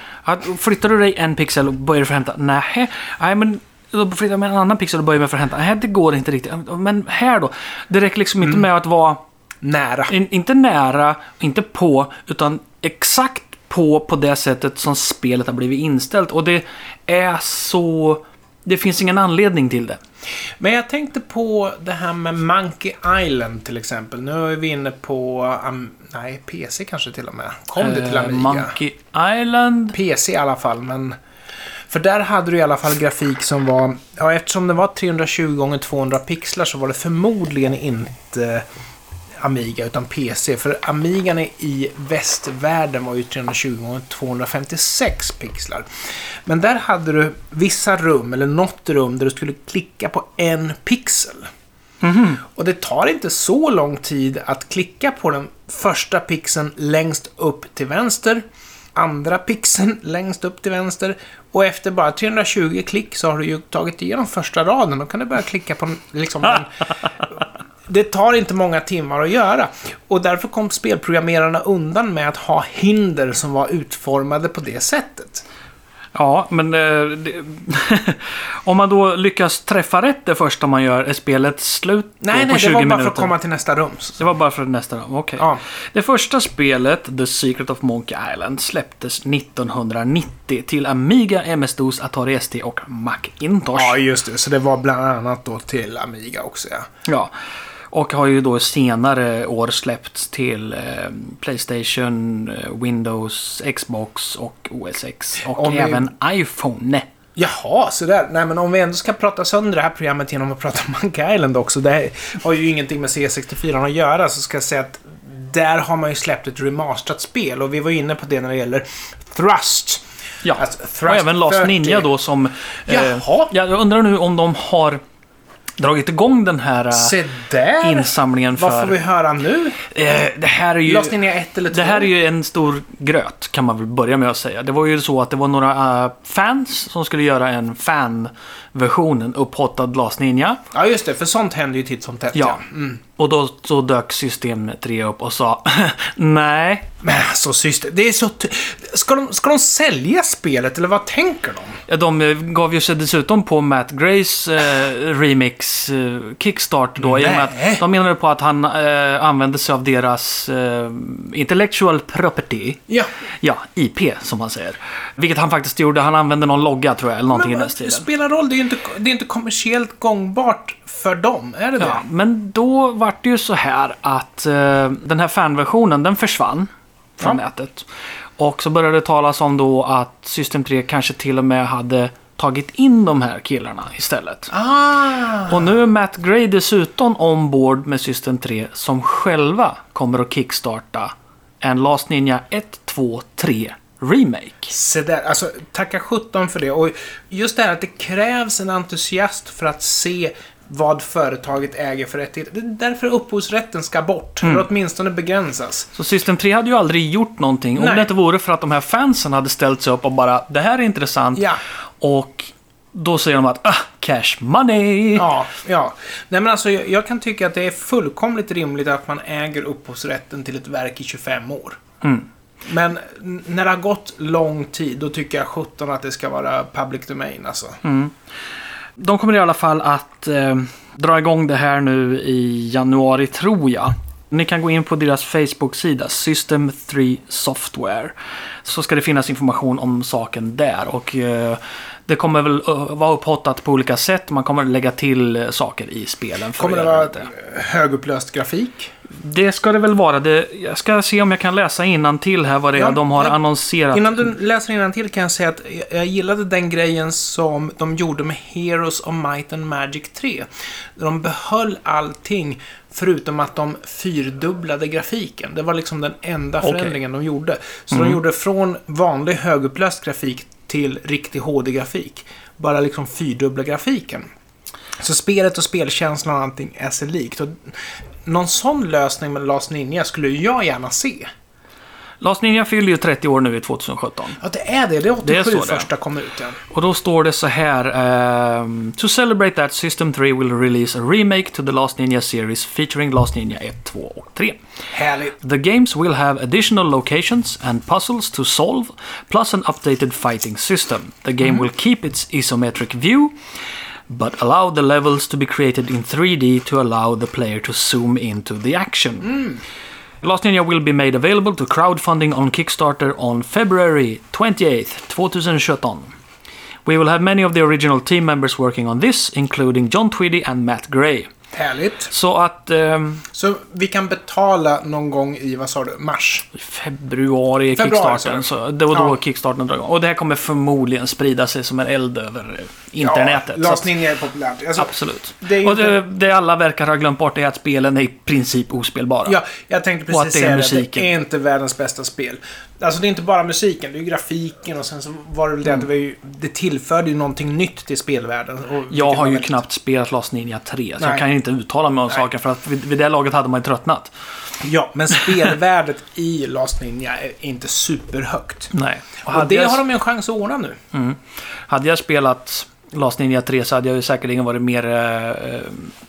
S1: Flyttar du dig en pixel och böjer dig för att hämta. Nej. Nej, men då flyttar jag mig en annan pixel och böjer mig för att hämta. Nej, det går inte riktigt. Men här då? Det räcker liksom inte med att vara
S2: Nära.
S1: in, inte nära, inte på, utan exakt på, på det sättet som spelet har blivit inställt. Och det är så... Det finns ingen anledning till det.
S2: Men jag tänkte på det här med Monkey Island till exempel. Nu är vi inne på... Nej, PC kanske till och med. Kom det till
S1: Eh,
S2: Amiga?
S1: Monkey Island.
S2: PC i alla fall, men... För där hade du i alla fall grafik som var... Ja, eftersom det var 320 x 200 pixlar så var det förmodligen inte Amiga utan PC. För Amigan i västvärlden var ju 320 x 256 pixlar. Men där hade du vissa rum, eller något rum, där du skulle klicka på en pixel. Och det tar inte så lång tid att klicka på den första pixeln längst upp till vänster, andra pixeln längst upp till vänster och efter bara 320 klick så har du ju tagit igenom första raden. Då kan du börja klicka på liksom den. Det tar inte många timmar att göra. Och därför kom spelprogrammerarna undan med att ha hinder som var utformade på det sättet.
S1: Ja, men eh, det, om man då lyckas träffa rätt det första man gör, är spelet slut då
S2: Nej,
S1: på
S2: nej,
S1: 20
S2: det var bara
S1: minuter?
S2: för att komma till nästa rum.
S1: Det var bara för nästa rum, okej.
S2: Ja.
S1: Det första spelet, The Secret of Monkey Island, släpptes 1990 till Amiga, MS-DOS, Atari ST och Macintosh.
S2: Ja, just det. Så det var bland annat då till Amiga också, ja.
S1: Ja. Och har ju då senare år släppts till eh, Playstation, eh, Windows, Xbox och OS X. Och
S2: Om vi-
S1: även iPhone.
S2: Jaha, så där. Nej, men om vi ändå ska prata sönder det här programmet genom att prata om Monkey Island också. Det har ju ingenting med C64 att göra, så ska jag säga att där har man ju släppt ett remasterat spel och vi var inne på det när det gäller Thrust.
S1: Ja,
S2: Alltså, Thrust
S1: och även Last
S2: 30.
S1: Ninja då som... eh,
S2: Jaha.
S1: ja, jag undrar nu om de har dragit igång den här eh,
S2: Se där!
S1: insamlingen för...
S2: Vad får vi höra nu?
S1: Eh, det här är ju...
S2: Last Ninja 1 eller 2?
S1: Det här är ju en stor gröt, kan man väl börja med att säga. Det var ju så att det var några eh, fans som skulle göra en fan-version, en upphottad Last Ninja.
S2: Ja, just det. För sånt händer ju titt som tätt.
S1: Ja.
S2: Mm.
S1: Och då så dök System 3 upp och sa Nej.
S2: Men alltså, syster. Det är så... Ska, de, ska de sälja spelet, eller vad tänker de?
S1: Ja, De eh, gav ju sig dessutom på Matt Grays eh, remix eh, Kickstart då. I och med
S2: Nej.
S1: att de menade på att han eh, använde sig av deras eh, intellectual property.
S2: Ja.
S1: Ja, IP som man säger. Vilket han faktiskt gjorde. Han använde någon logga tror jag, eller någonting i den
S2: Men
S1: stilen.
S2: det spelar roll. Det är ju inte, det är inte kommersiellt gångbart för dem. Är det det?
S1: Ja, men då var det ju så här att eh, den här fanversionen, den försvann från
S2: Ja.
S1: nätet. Och så började det talas om då att System 3 kanske till och med hade tagit in de här killarna istället.
S2: Ah!
S1: Och nu är Matt Gray dessutom ombord med System 3 som själva kommer att kickstarta en Last Ninja 1, 2, 3 Remake.
S2: Se där, alltså tacka sjutton för det. Och just det här att det krävs en entusiast för att se vad företaget äger för rättigheter. Det är därför upphovsrätten ska bort.
S1: Mm.
S2: Eller åtminstone begränsas.
S1: Så System 3 hade ju aldrig gjort någonting om
S2: Nej.
S1: det inte vore för att de här fansen hade ställt sig upp och bara det här är intressant.
S2: Ja.
S1: Och då säger de att ah, cash money.
S2: Ja, ja. Nej men alltså jag, jag kan tycka att det är fullkomligt rimligt att man äger upphovsrätten till ett verk i 25 år.
S1: Mm.
S2: Men när det har gått lång tid, då tycker jag 17 att det ska vara public domain alltså.
S1: Mm. De kommer i alla fall att eh, dra igång det här nu i januari tror jag. Ni kan gå in på deras Facebook-sida, System 3 Software. Så ska det finnas information om saken där. Och eh, det kommer väl eh, vara upphottat på olika sätt. Man kommer lägga till eh, saker i spelen.
S2: Kommer det vara högupplöst grafik?
S1: Det ska det väl vara. Det, jag ska se om jag kan läsa till här vad det är
S2: Ja,
S1: de har
S2: ja.
S1: annonserat.
S2: Innan du läser till kan jag säga att jag- jag gillade den grejen som de gjorde med Heroes of Might and Magic 3. Där de behöll allting förutom att de fyrdubblade grafiken. Det var liksom den enda förändringen de gjorde. Så de gjorde från vanlig högupplöst grafik till riktig HD-grafik. Bara liksom fyrdubbla grafiken. Så spelet och spelkänslan och allting är sig likt. Och någon sån lösning med Last Ninja skulle jag gärna se.
S1: Last Ninja fyller ju 30 år nu i 2017.
S2: Ja, det är det. Det är 87
S1: Det är så
S2: första kom ut. Ja.
S1: Och då står det så här. ehm, to celebrate that System 3 will release a remake to the Last Ninja series featuring Last Ninja 1, 2 och 3.
S2: Härligt.
S1: The games will have additional locations and puzzles to solve, plus an updated fighting system. The game will keep its isometric view, but allow the levels to be created in 3D to allow the player to zoom into the action. Hmm. Last Ninja will be made available to crowdfunding on Kickstarter on February 28th, 2017. We will have many of the original team members working on this, including John Tweedy and Matt Gray.
S2: Härligt.
S1: Så att ehm,
S2: Så vi kan betala någon gång i, vad sa du, mars?
S1: februari är
S2: Februari,
S1: Kickstarten,
S2: så.
S1: det var då
S2: Ja.
S1: Kickstarten drar igång. Och det här kommer förmodligen sprida sig som en eld över eh, internetet.
S2: Ja,
S1: så
S2: Last
S1: att-
S2: Ninja är populärt. Alltså,
S1: Absolut.
S2: Det är ju
S1: och det, det alla verkar ha glömt bort är att spelen är i princip ospelbara.
S2: Ja, jag tänkte
S1: Och att
S2: precis
S1: det är
S2: säga det.
S1: musiken.
S2: Det är inte världens bästa spel. Alltså det är inte bara musiken, det är ju grafiken och sen så var det väl det att det, var ju, det tillförde ju någonting nytt till spelvärlden. Och vilket
S1: Jag har
S2: var
S1: ju
S2: väldigt-
S1: knappt spelat Last Ninja 3, så
S2: Nej.
S1: jag kan ju inte uttala mig om
S2: Nej.
S1: saker för att vid, vid det laget hade man ju tröttnat.
S2: Ja, men spelvärdet i Last Ninja är inte superhögt.
S1: Nej.
S2: Och det har de ju en chans att ordna nu.
S1: Hade jag spelat Last Ninja 3 så hade jag ju säkerligen varit mer eh,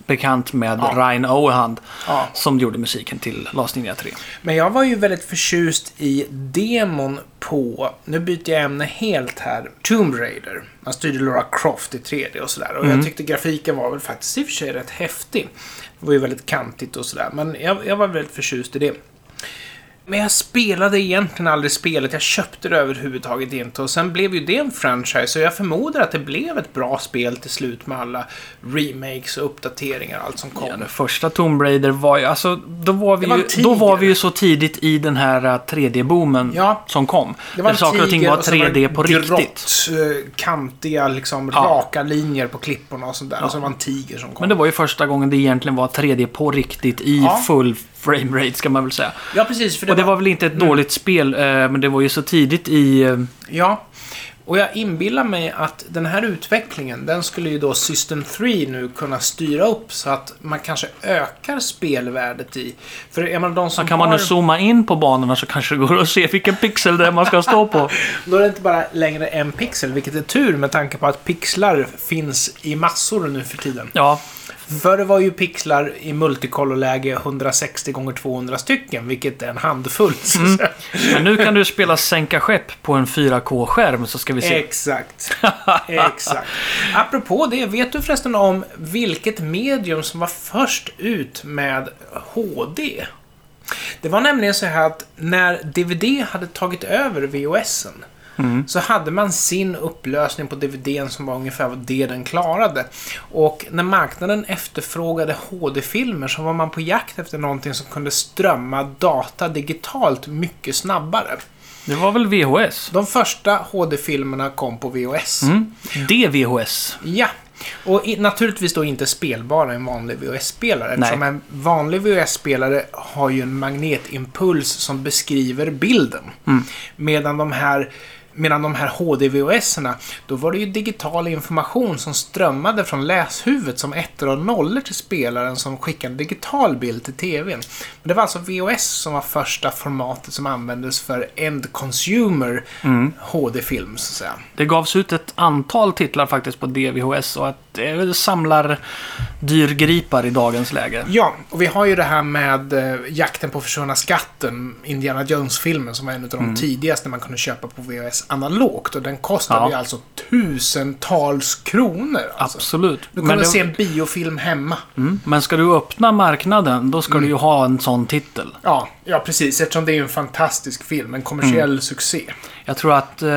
S1: bekant med
S2: Ja.
S1: Ryan Oehand
S2: Ja.
S1: som gjorde musiken till Last Ninja 3.
S2: Men jag var ju väldigt förtjust i demon på, nu byter jag ämne helt här, Tomb Raider. Man styrde Laura Croft i 3D och sådär. Och jag tyckte grafiken var väl faktiskt i och för sig rätt häftig. Det var ju väldigt kantigt och sådär. Men jag, jag var väldigt förtjust i det. Men jag spelade egentligen aldrig spelet. Jag köpte det överhuvudtaget inte. Och sen blev ju det en franchise. Och jag förmodar att det blev ett bra spel till slut med alla remakes och uppdateringar och allt som kom.
S1: Ja, den första Tomb Raider var ju, alltså, då var vi,
S2: var
S1: ju, då var vi ju så tidigt i den här eh, 3D-boomen
S2: Ja.
S1: som kom.
S2: Det var
S1: där saker och ting var
S2: och sen
S1: 3D på
S2: det
S1: riktigt.
S2: eh, kantiga, liksom
S1: Ja.
S2: raka linjer på klipporna och sånt där. Och så var det en tiger som kom.
S1: Men det var ju första gången det egentligen var 3D på riktigt i
S2: Ja.
S1: full framerate ska man väl säga.
S2: Ja, precis. För det,
S1: och det
S2: var...
S1: väl inte ett dåligt spel, eh, men det var ju så tidigt i... eh,
S2: Ja. Och jag inbillar mig att den här utvecklingen, den skulle ju då System 3 nu kunna styra upp så att man kanske ökar spelvärdet i. För jag menar, de som
S1: kan man nu zooma in på banorna så kanske det går att se vilken pixel det är man ska stå på.
S2: Då är det inte bara längre en pixel, vilket är tur med tanke på att pixlar finns i massor nu för tiden.
S1: Ja,
S2: Förr var ju pixlar i multicolor-läge 160 gånger 200 stycken, vilket är en handfull. säga.
S1: men nu kan du spela sänka skepp på en 4K-skärm så ska vi se.
S2: Exakt. Exakt. Apropå det, vet du förresten om vilket medium som var först ut med HD? Det var nämligen så här att när DVD hade tagit över VHSen så hade man sin upplösning på DVDn som var ungefär vad det den klarade. Och när marknaden efterfrågade HD-filmer så var man på jakt efter någonting som kunde strömma data digitalt mycket snabbare.
S1: Det var väl VHS?
S2: De första HD-filmerna kom på VHS.
S1: Mm. DVHS.
S2: Ja. Och i, naturligtvis då inte spelbara i en vanlig VHS-spelare. Eftersom en vanlig VHS-spelare har ju en magnetimpuls som beskriver bilden.
S1: Mm.
S2: Medan de här Medan de här HD-VHS-erna, då var det ju digital information som strömmade från läshuvudet som ettor och nollor till spelaren som skickade digital bild till TVn. Men det var alltså VHS som var första formatet som användes för end consumer
S1: Mm.
S2: HD-film, så att säga.
S1: Det gavs ut ett antal titlar faktiskt på DVHS och det samlar dyrgripar i dagens läge.
S2: Ja, och vi har ju det här med eh, Jakten på försvunna skatten, Indiana Jones-filmen, som var en av de
S1: Mm.
S2: tidigaste man kunde köpa på VHS analogt. Och den kostade
S1: Ja.
S2: ju alltså tusentals kronor. Alltså.
S1: Absolut.
S2: Du kunde
S1: det-
S2: se en biofilm hemma.
S1: Mm. Men ska du öppna marknaden, då ska du ju ha en sån titel.
S2: Ja, ja, precis. Eftersom det är en fantastisk film, en kommersiell
S1: Mm.
S2: succé.
S1: Jag tror att eh,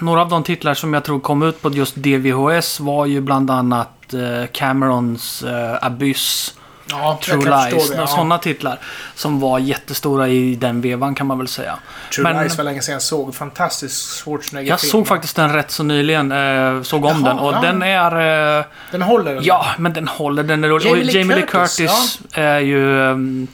S1: några av de titlar som jag tror kom ut på just DVHS var ju bland annat eh, Camerons eh, Abyss,
S2: Ja,
S1: True Lies,
S2: det. Ja.
S1: sådana titlar. Som var jättestora i den vevan kan man väl säga.
S2: True
S1: Men-
S2: Lies var länge sedan jag såg. Fantastisk Schwarzenegger
S1: Jag såg faktiskt den rätt så nyligen, eh, såg om
S2: Jaha,
S1: den och
S2: ja.
S1: den är... Eh,
S2: Den håller. den.
S1: ja, men den håller, den är rolig.
S2: Jamie Lee Curtis,
S1: Curtis är ju um,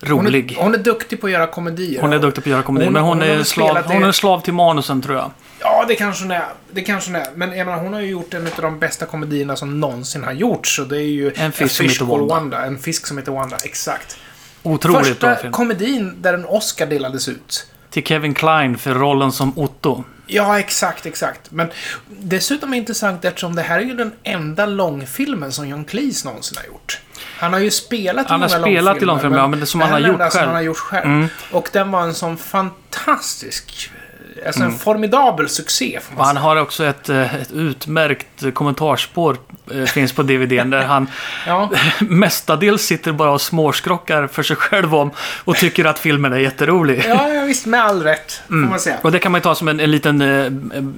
S2: Hon
S1: rolig.
S2: är, hon är duktig på att göra komedier.
S1: Hon är duktig på att göra komedi,
S2: Hon-
S1: men hon,
S2: hon
S1: är slav, hon är slav till manusen tror jag.
S2: Ja, det kanske hon är. Det kanske hon är. Men jag menar, hon har ju gjort en av de bästa komedierna som någonsin har gjorts. Och det är ju...
S1: En fisk som heter
S2: Called
S1: Wanda.
S2: En fisk som heter Wanda, exakt.
S1: Otroligt bra
S2: Första
S1: film.
S2: komedin där en Oscar delades ut.
S1: Till Kevin Kline för rollen som Otto.
S2: Ja, exakt, exakt. Men dessutom är det intressant eftersom det här är ju den enda långfilmen som John Cleese någonsin har gjort. Han har ju spelat i
S1: Han har
S2: många
S1: spelat i långfilmer, ja, men det som han har gjort själv.
S2: han har gjort själv.
S1: Mm.
S2: Och den var en sån fantastisk... Alltså en formidabel succé,
S1: han har också ett, eh, ett utmärkt kommentarsspår eh, finns på DVDn där han
S2: Ja.
S1: mestadels sitter bara och småskrockar för sig själv om och tycker att filmen är jätterolig.
S2: Ja, ja, visst. Med all rätt, får man säga.
S1: Och det kan man ju ta som en, en liten eh,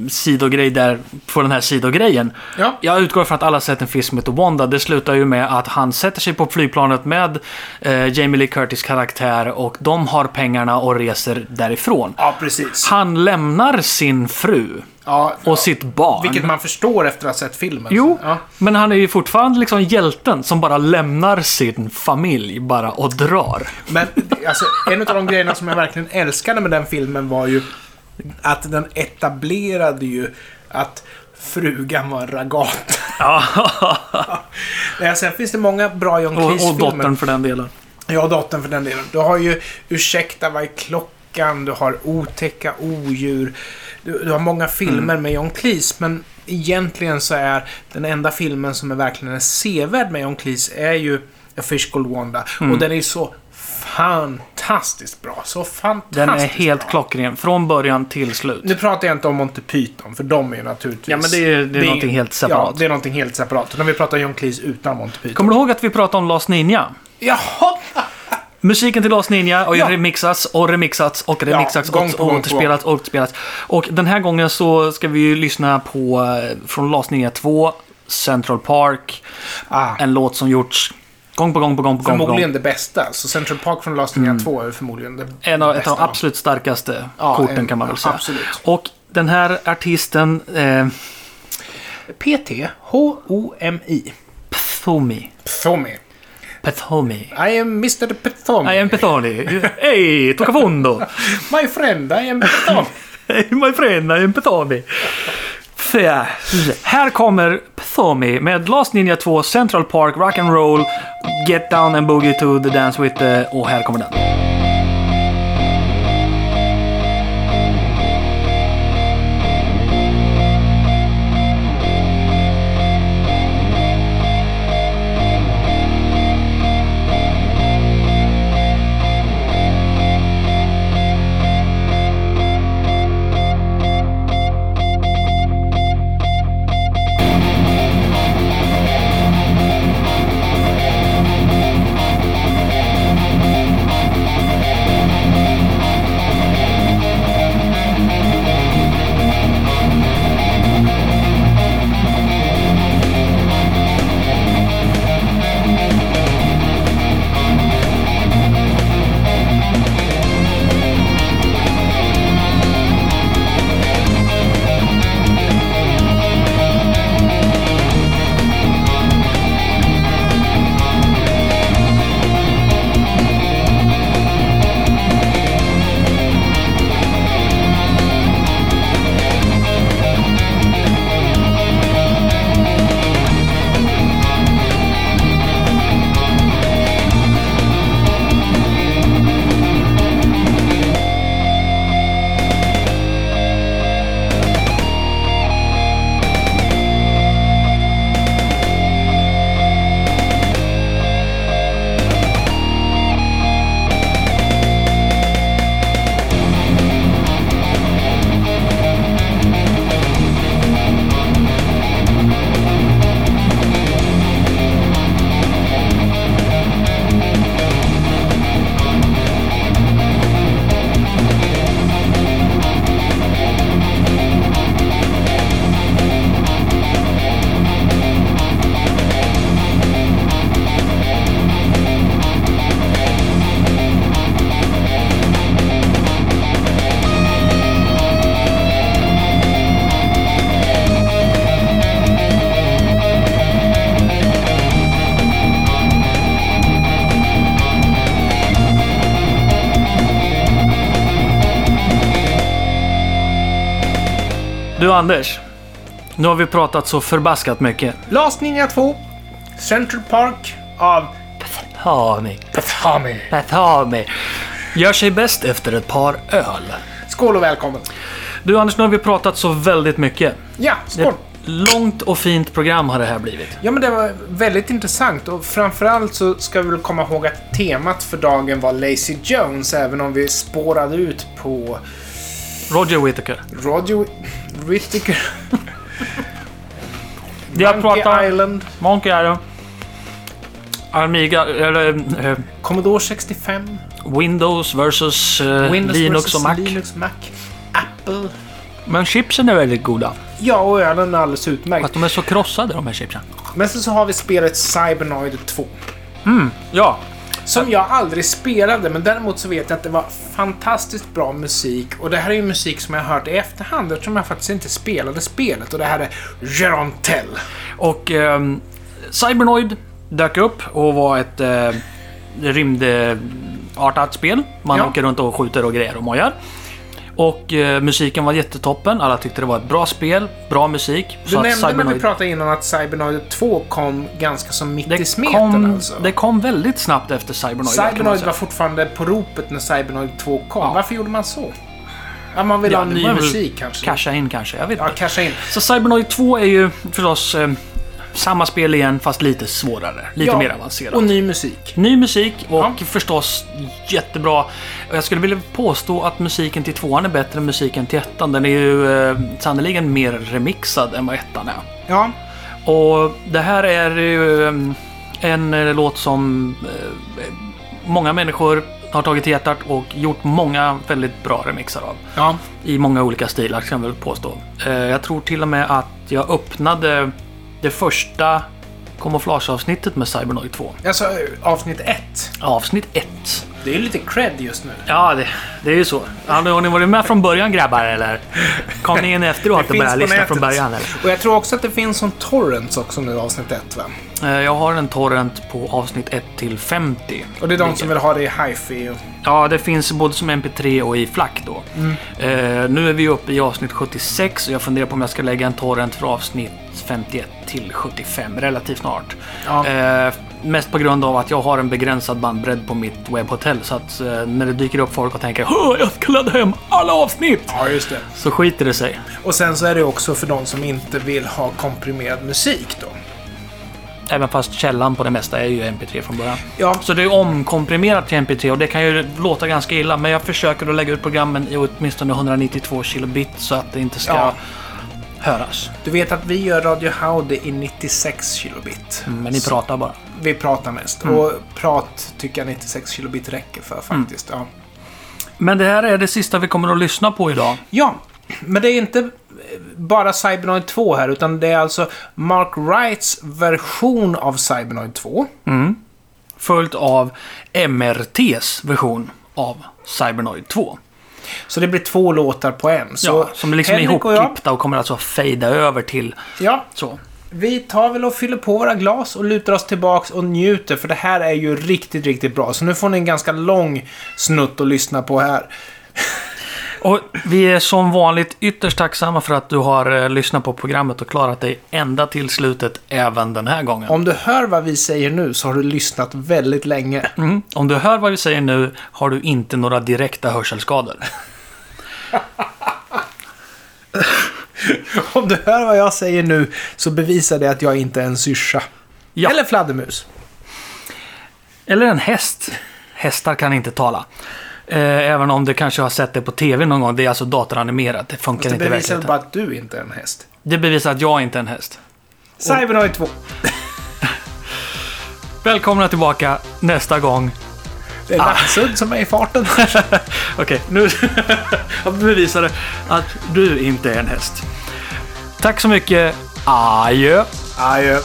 S1: sidogrej där på den här sidogrejen.
S2: Ja.
S1: Jag utgår från att alla sett en film heter Wanda. Det slutar ju med att han sätter sig på flygplanet med eh, Jamie Lee Curtis karaktär och de har pengarna och reser därifrån.
S2: Ja, precis.
S1: Han lämnar sin fru
S2: Ja,
S1: och sitt barn.
S2: vilket man förstår efter att ha sett filmen.
S1: Jo,
S2: Ja.
S1: men han är ju fortfarande liksom hjälten som bara lämnar sin familj bara och drar.
S2: Men alltså, en av de grejerna som jag verkligen älskade med den filmen var ju att den etablerade ju att frugan var en ragat.
S1: Ja,
S2: Ja, Sen finns det många bra John
S1: och, och
S2: Cleese-filmer.
S1: dottern för den delen.
S2: Ja, dottern för den delen. Du har ju Ursäkta, vad är klockan? Du har Otäcka odjur. Du, du har många filmer
S1: Mm.
S2: med John Cleese, men egentligen så är den enda filmen som är verkligen är sevärd med John Cleese är ju A Fish Called Wanda.
S1: Mm.
S2: Och den är så fantastiskt bra. Så fantastiskt
S1: Den är helt
S2: bra.
S1: klockren, från början till slut.
S2: Nu pratar jag inte om Monty Python, för de är ju naturligtvis...
S1: Ja, men det är- det är någonting helt separat.
S2: Ja, det är någonting helt separat. Utan vi pratar John Cleese utan Monty Python.
S1: Kommer du ihåg att vi pratade om Last Ninja?
S2: Jaha!
S1: Musiken till Last Ninja och
S2: Ja.
S1: remixats och remixats och remixats
S2: gång
S1: och, återspelats och återspelats. Och den här gången så ska vi ju lyssna på eh, från Last Ninja 2, Central Park,
S2: Ah.
S1: en låt som gjorts gång på gång på gång på gång.
S2: Förmodligen det bästa. Så Central Park från Last Ninja 2 är förmodligen det
S1: En av, ett
S2: bästa.
S1: av de absolut starkaste
S2: Ja,
S1: korten
S2: en-
S1: kan man väl
S2: ja,
S1: säga.
S2: absolut.
S1: Och den här artisten, eh,
S2: PT, H-O-M-I.
S1: Pthomi.
S2: Pthomi.
S1: Pthomi.
S2: I am Mr. Pthomi.
S1: I am Pthomi. Hej, Tokafondo!
S2: My friend, I am Pthomi.
S1: Hey my friend, I am Pthomi. Fä. Här kommer Pthomi med Last Ninja 2, Central Park, Rock and Roll, Get Down and Boogie to the Dance With. Och här kommer den. Anders, nu har vi pratat så förbaskat mycket.
S2: Last Ninja 2, Central Park av
S1: Pthomi.
S2: Pthomi.
S1: Pthomi. Gör sig bäst efter ett par öl.
S2: Skål och välkommen.
S1: Du Anders, nu har vi pratat så väldigt mycket.
S2: Ja, skål.
S1: Långt och fint program har det här blivit.
S2: Ja, men det var väldigt intressant och framförallt så ska vi väl komma ihåg att temat för dagen var Lazy Jones, även om vi spårade ut på
S1: Roger Whittaker.
S2: Roger Whittaker. Monkey
S1: pratat...
S2: Island,
S1: Monkey Island. Amiga, eller eh,
S2: Commodore 65,
S1: Windows versus eh,
S2: Windows
S1: Linux
S2: versus
S1: och Mac.
S2: Linux, Mac, Apple.
S1: Men chipsen är väldigt goda.
S2: Ja, och ölen är alldeles utmärkt.
S1: Att de är så krossade de här chipsen.
S2: Men sen så har vi spelet Cybernoid 2.
S1: Ja.
S2: Som jag aldrig spelade, men däremot så vet jag att det var fantastiskt bra musik. Och det här är ju musik som jag har hört i efterhand eftersom jag faktiskt inte spelade spelet. Och det här är Jeron Tell.
S1: Och ehm, Cybernoid dök upp och var ett eh, rymdartat spel. Man
S2: Ja.
S1: åker runt och skjuter och grejer och mojar. Och eh, musiken var jättetoppen. Alla tyckte det var ett bra spel, bra musik.
S2: Du nämnde när vi pratade innan att Cybernoid 2 kom ganska som mitt i
S1: det,
S2: smeten
S1: kom,
S2: alltså.
S1: det kom väldigt snabbt efter Cybernoid.
S2: Cybernoid var fortfarande på ropet när Cybernoid 2 kom.
S1: Ja.
S2: Varför gjorde man så? Ja, man vill
S1: Ja,
S2: ha ny musik kanske.
S1: Casha in kanske, jag vet
S2: Ja,
S1: inte.
S2: casha in.
S1: Så Cybernoid 2 är ju förstås eh, samma spel igen fast lite svårare. Lite
S2: Ja,
S1: mer avancerat.
S2: Och ny musik.
S1: Ny musik och
S2: Ja.
S1: förstås jättebra. Jag skulle vilja påstå att musiken till tvåan är bättre än musiken till ettan. Den är ju eh, sannoliken mer remixad än vad ettan är.
S2: Ja,
S1: Och det här är ju eh, en eh, låt som eh, många människor har tagit till hjärtat och gjort många väldigt bra remixar av.
S2: ja.
S1: I många olika stilar kan jag väl påstå. Eh, Jag tror till och med att jag öppnade det första kamouflageavsnittet med Cybernoid 2.
S2: Alltså avsnitt 1.
S1: Avsnitt 1.
S2: Det är lite cred just nu.
S1: Ja, det, det är ju så. Har ni, varit med från början grabbar eller? Kom ni in efteråt och började lyssna från början eller?
S2: Och jag tror också att det finns som torrents också nu avsnitt 1 va?
S1: Eh, Jag har en torrent på avsnitt 1 till 50.
S2: Och det är de som vill ha det i hifi.
S1: Ja, det finns både som MP3 och i FLAC då.
S2: Mm.
S1: Eh, nu är vi uppe i avsnitt 76 och jag funderar på om jag ska lägga en torrent för avsnitt 51 till 75 relativt snart.
S2: Ja.
S1: Eh, mest på grund av att jag har en begränsad bandbredd på mitt webbhotell. Så att eh, när det dyker upp folk och tänker "Åh, jag ska ladda hem alla avsnitt!
S2: Ja, just det.
S1: Så skiter det sig.
S2: Och sen så är det också för de som inte vill ha komprimerad musik då.
S1: Även fast källan på det mesta är ju MP3 från början.
S2: Ja,
S1: Så det är omkomprimerat till MP3 och det kan ju låta ganska illa. Men jag försöker att lägga ut programmen i åtminstone 192 kilobit så att det inte ska
S2: Ja.
S1: höras.
S2: du vet att vi gör Radio Howdy i 96 kilobit.
S1: Mm, Men ni pratar bara.
S2: Vi pratar mest.
S1: Mm.
S2: Och prat tycker jag 96 kilobit räcker för faktiskt. Ja.
S1: Men det här är det sista vi kommer att lyssna på idag.
S2: ja, men det är inte bara Cybernoid 2 här, utan det är alltså Mark Wrights version av Cybernoid 2.
S1: Följt av MRTs version av Cybernoid 2.
S2: Så det blir två låtar på en. Så
S1: ja, som liksom är
S2: Henrik och
S1: ihopklippta och kommer alltså fejda över till
S2: ja,
S1: så.
S2: vi tar väl och fyller på våra glas och lutar oss tillbaks och njuter, för det här är ju riktigt, riktigt bra. Så nu får ni en ganska lång snutt att lyssna på här.
S1: Och vi är som vanligt ytterst tacksamma för att du har eh, lyssnat på programmet och klarat dig ända till slutet även den här gången.
S2: Om du hör vad vi säger nu så har du lyssnat väldigt länge.
S1: Mm. Om du hör vad vi säger nu har du inte några direkta hörselskador.
S2: Om du hör vad jag säger nu så bevisar det att jag inte är en syrsa.
S1: Ja.
S2: Eller fladdermus.
S1: Eller en häst. Hästar kan inte tala. Eh, även om du kanske har sett det på tv någon gång. Det är alltså datoranimerat. Det funkar
S2: Det
S1: inte i
S2: bevisar
S1: verkligheten.
S2: bara att du inte är en häst.
S1: Det bevisar att jag inte är en häst.
S2: Cybernoid 2.
S1: Välkomna tillbaka nästa gång.
S2: Det är Nattsudd som är i farten.
S1: Okej, nu jag bevisade att du inte är en häst. Tack så mycket. Adjö.
S2: Adjö.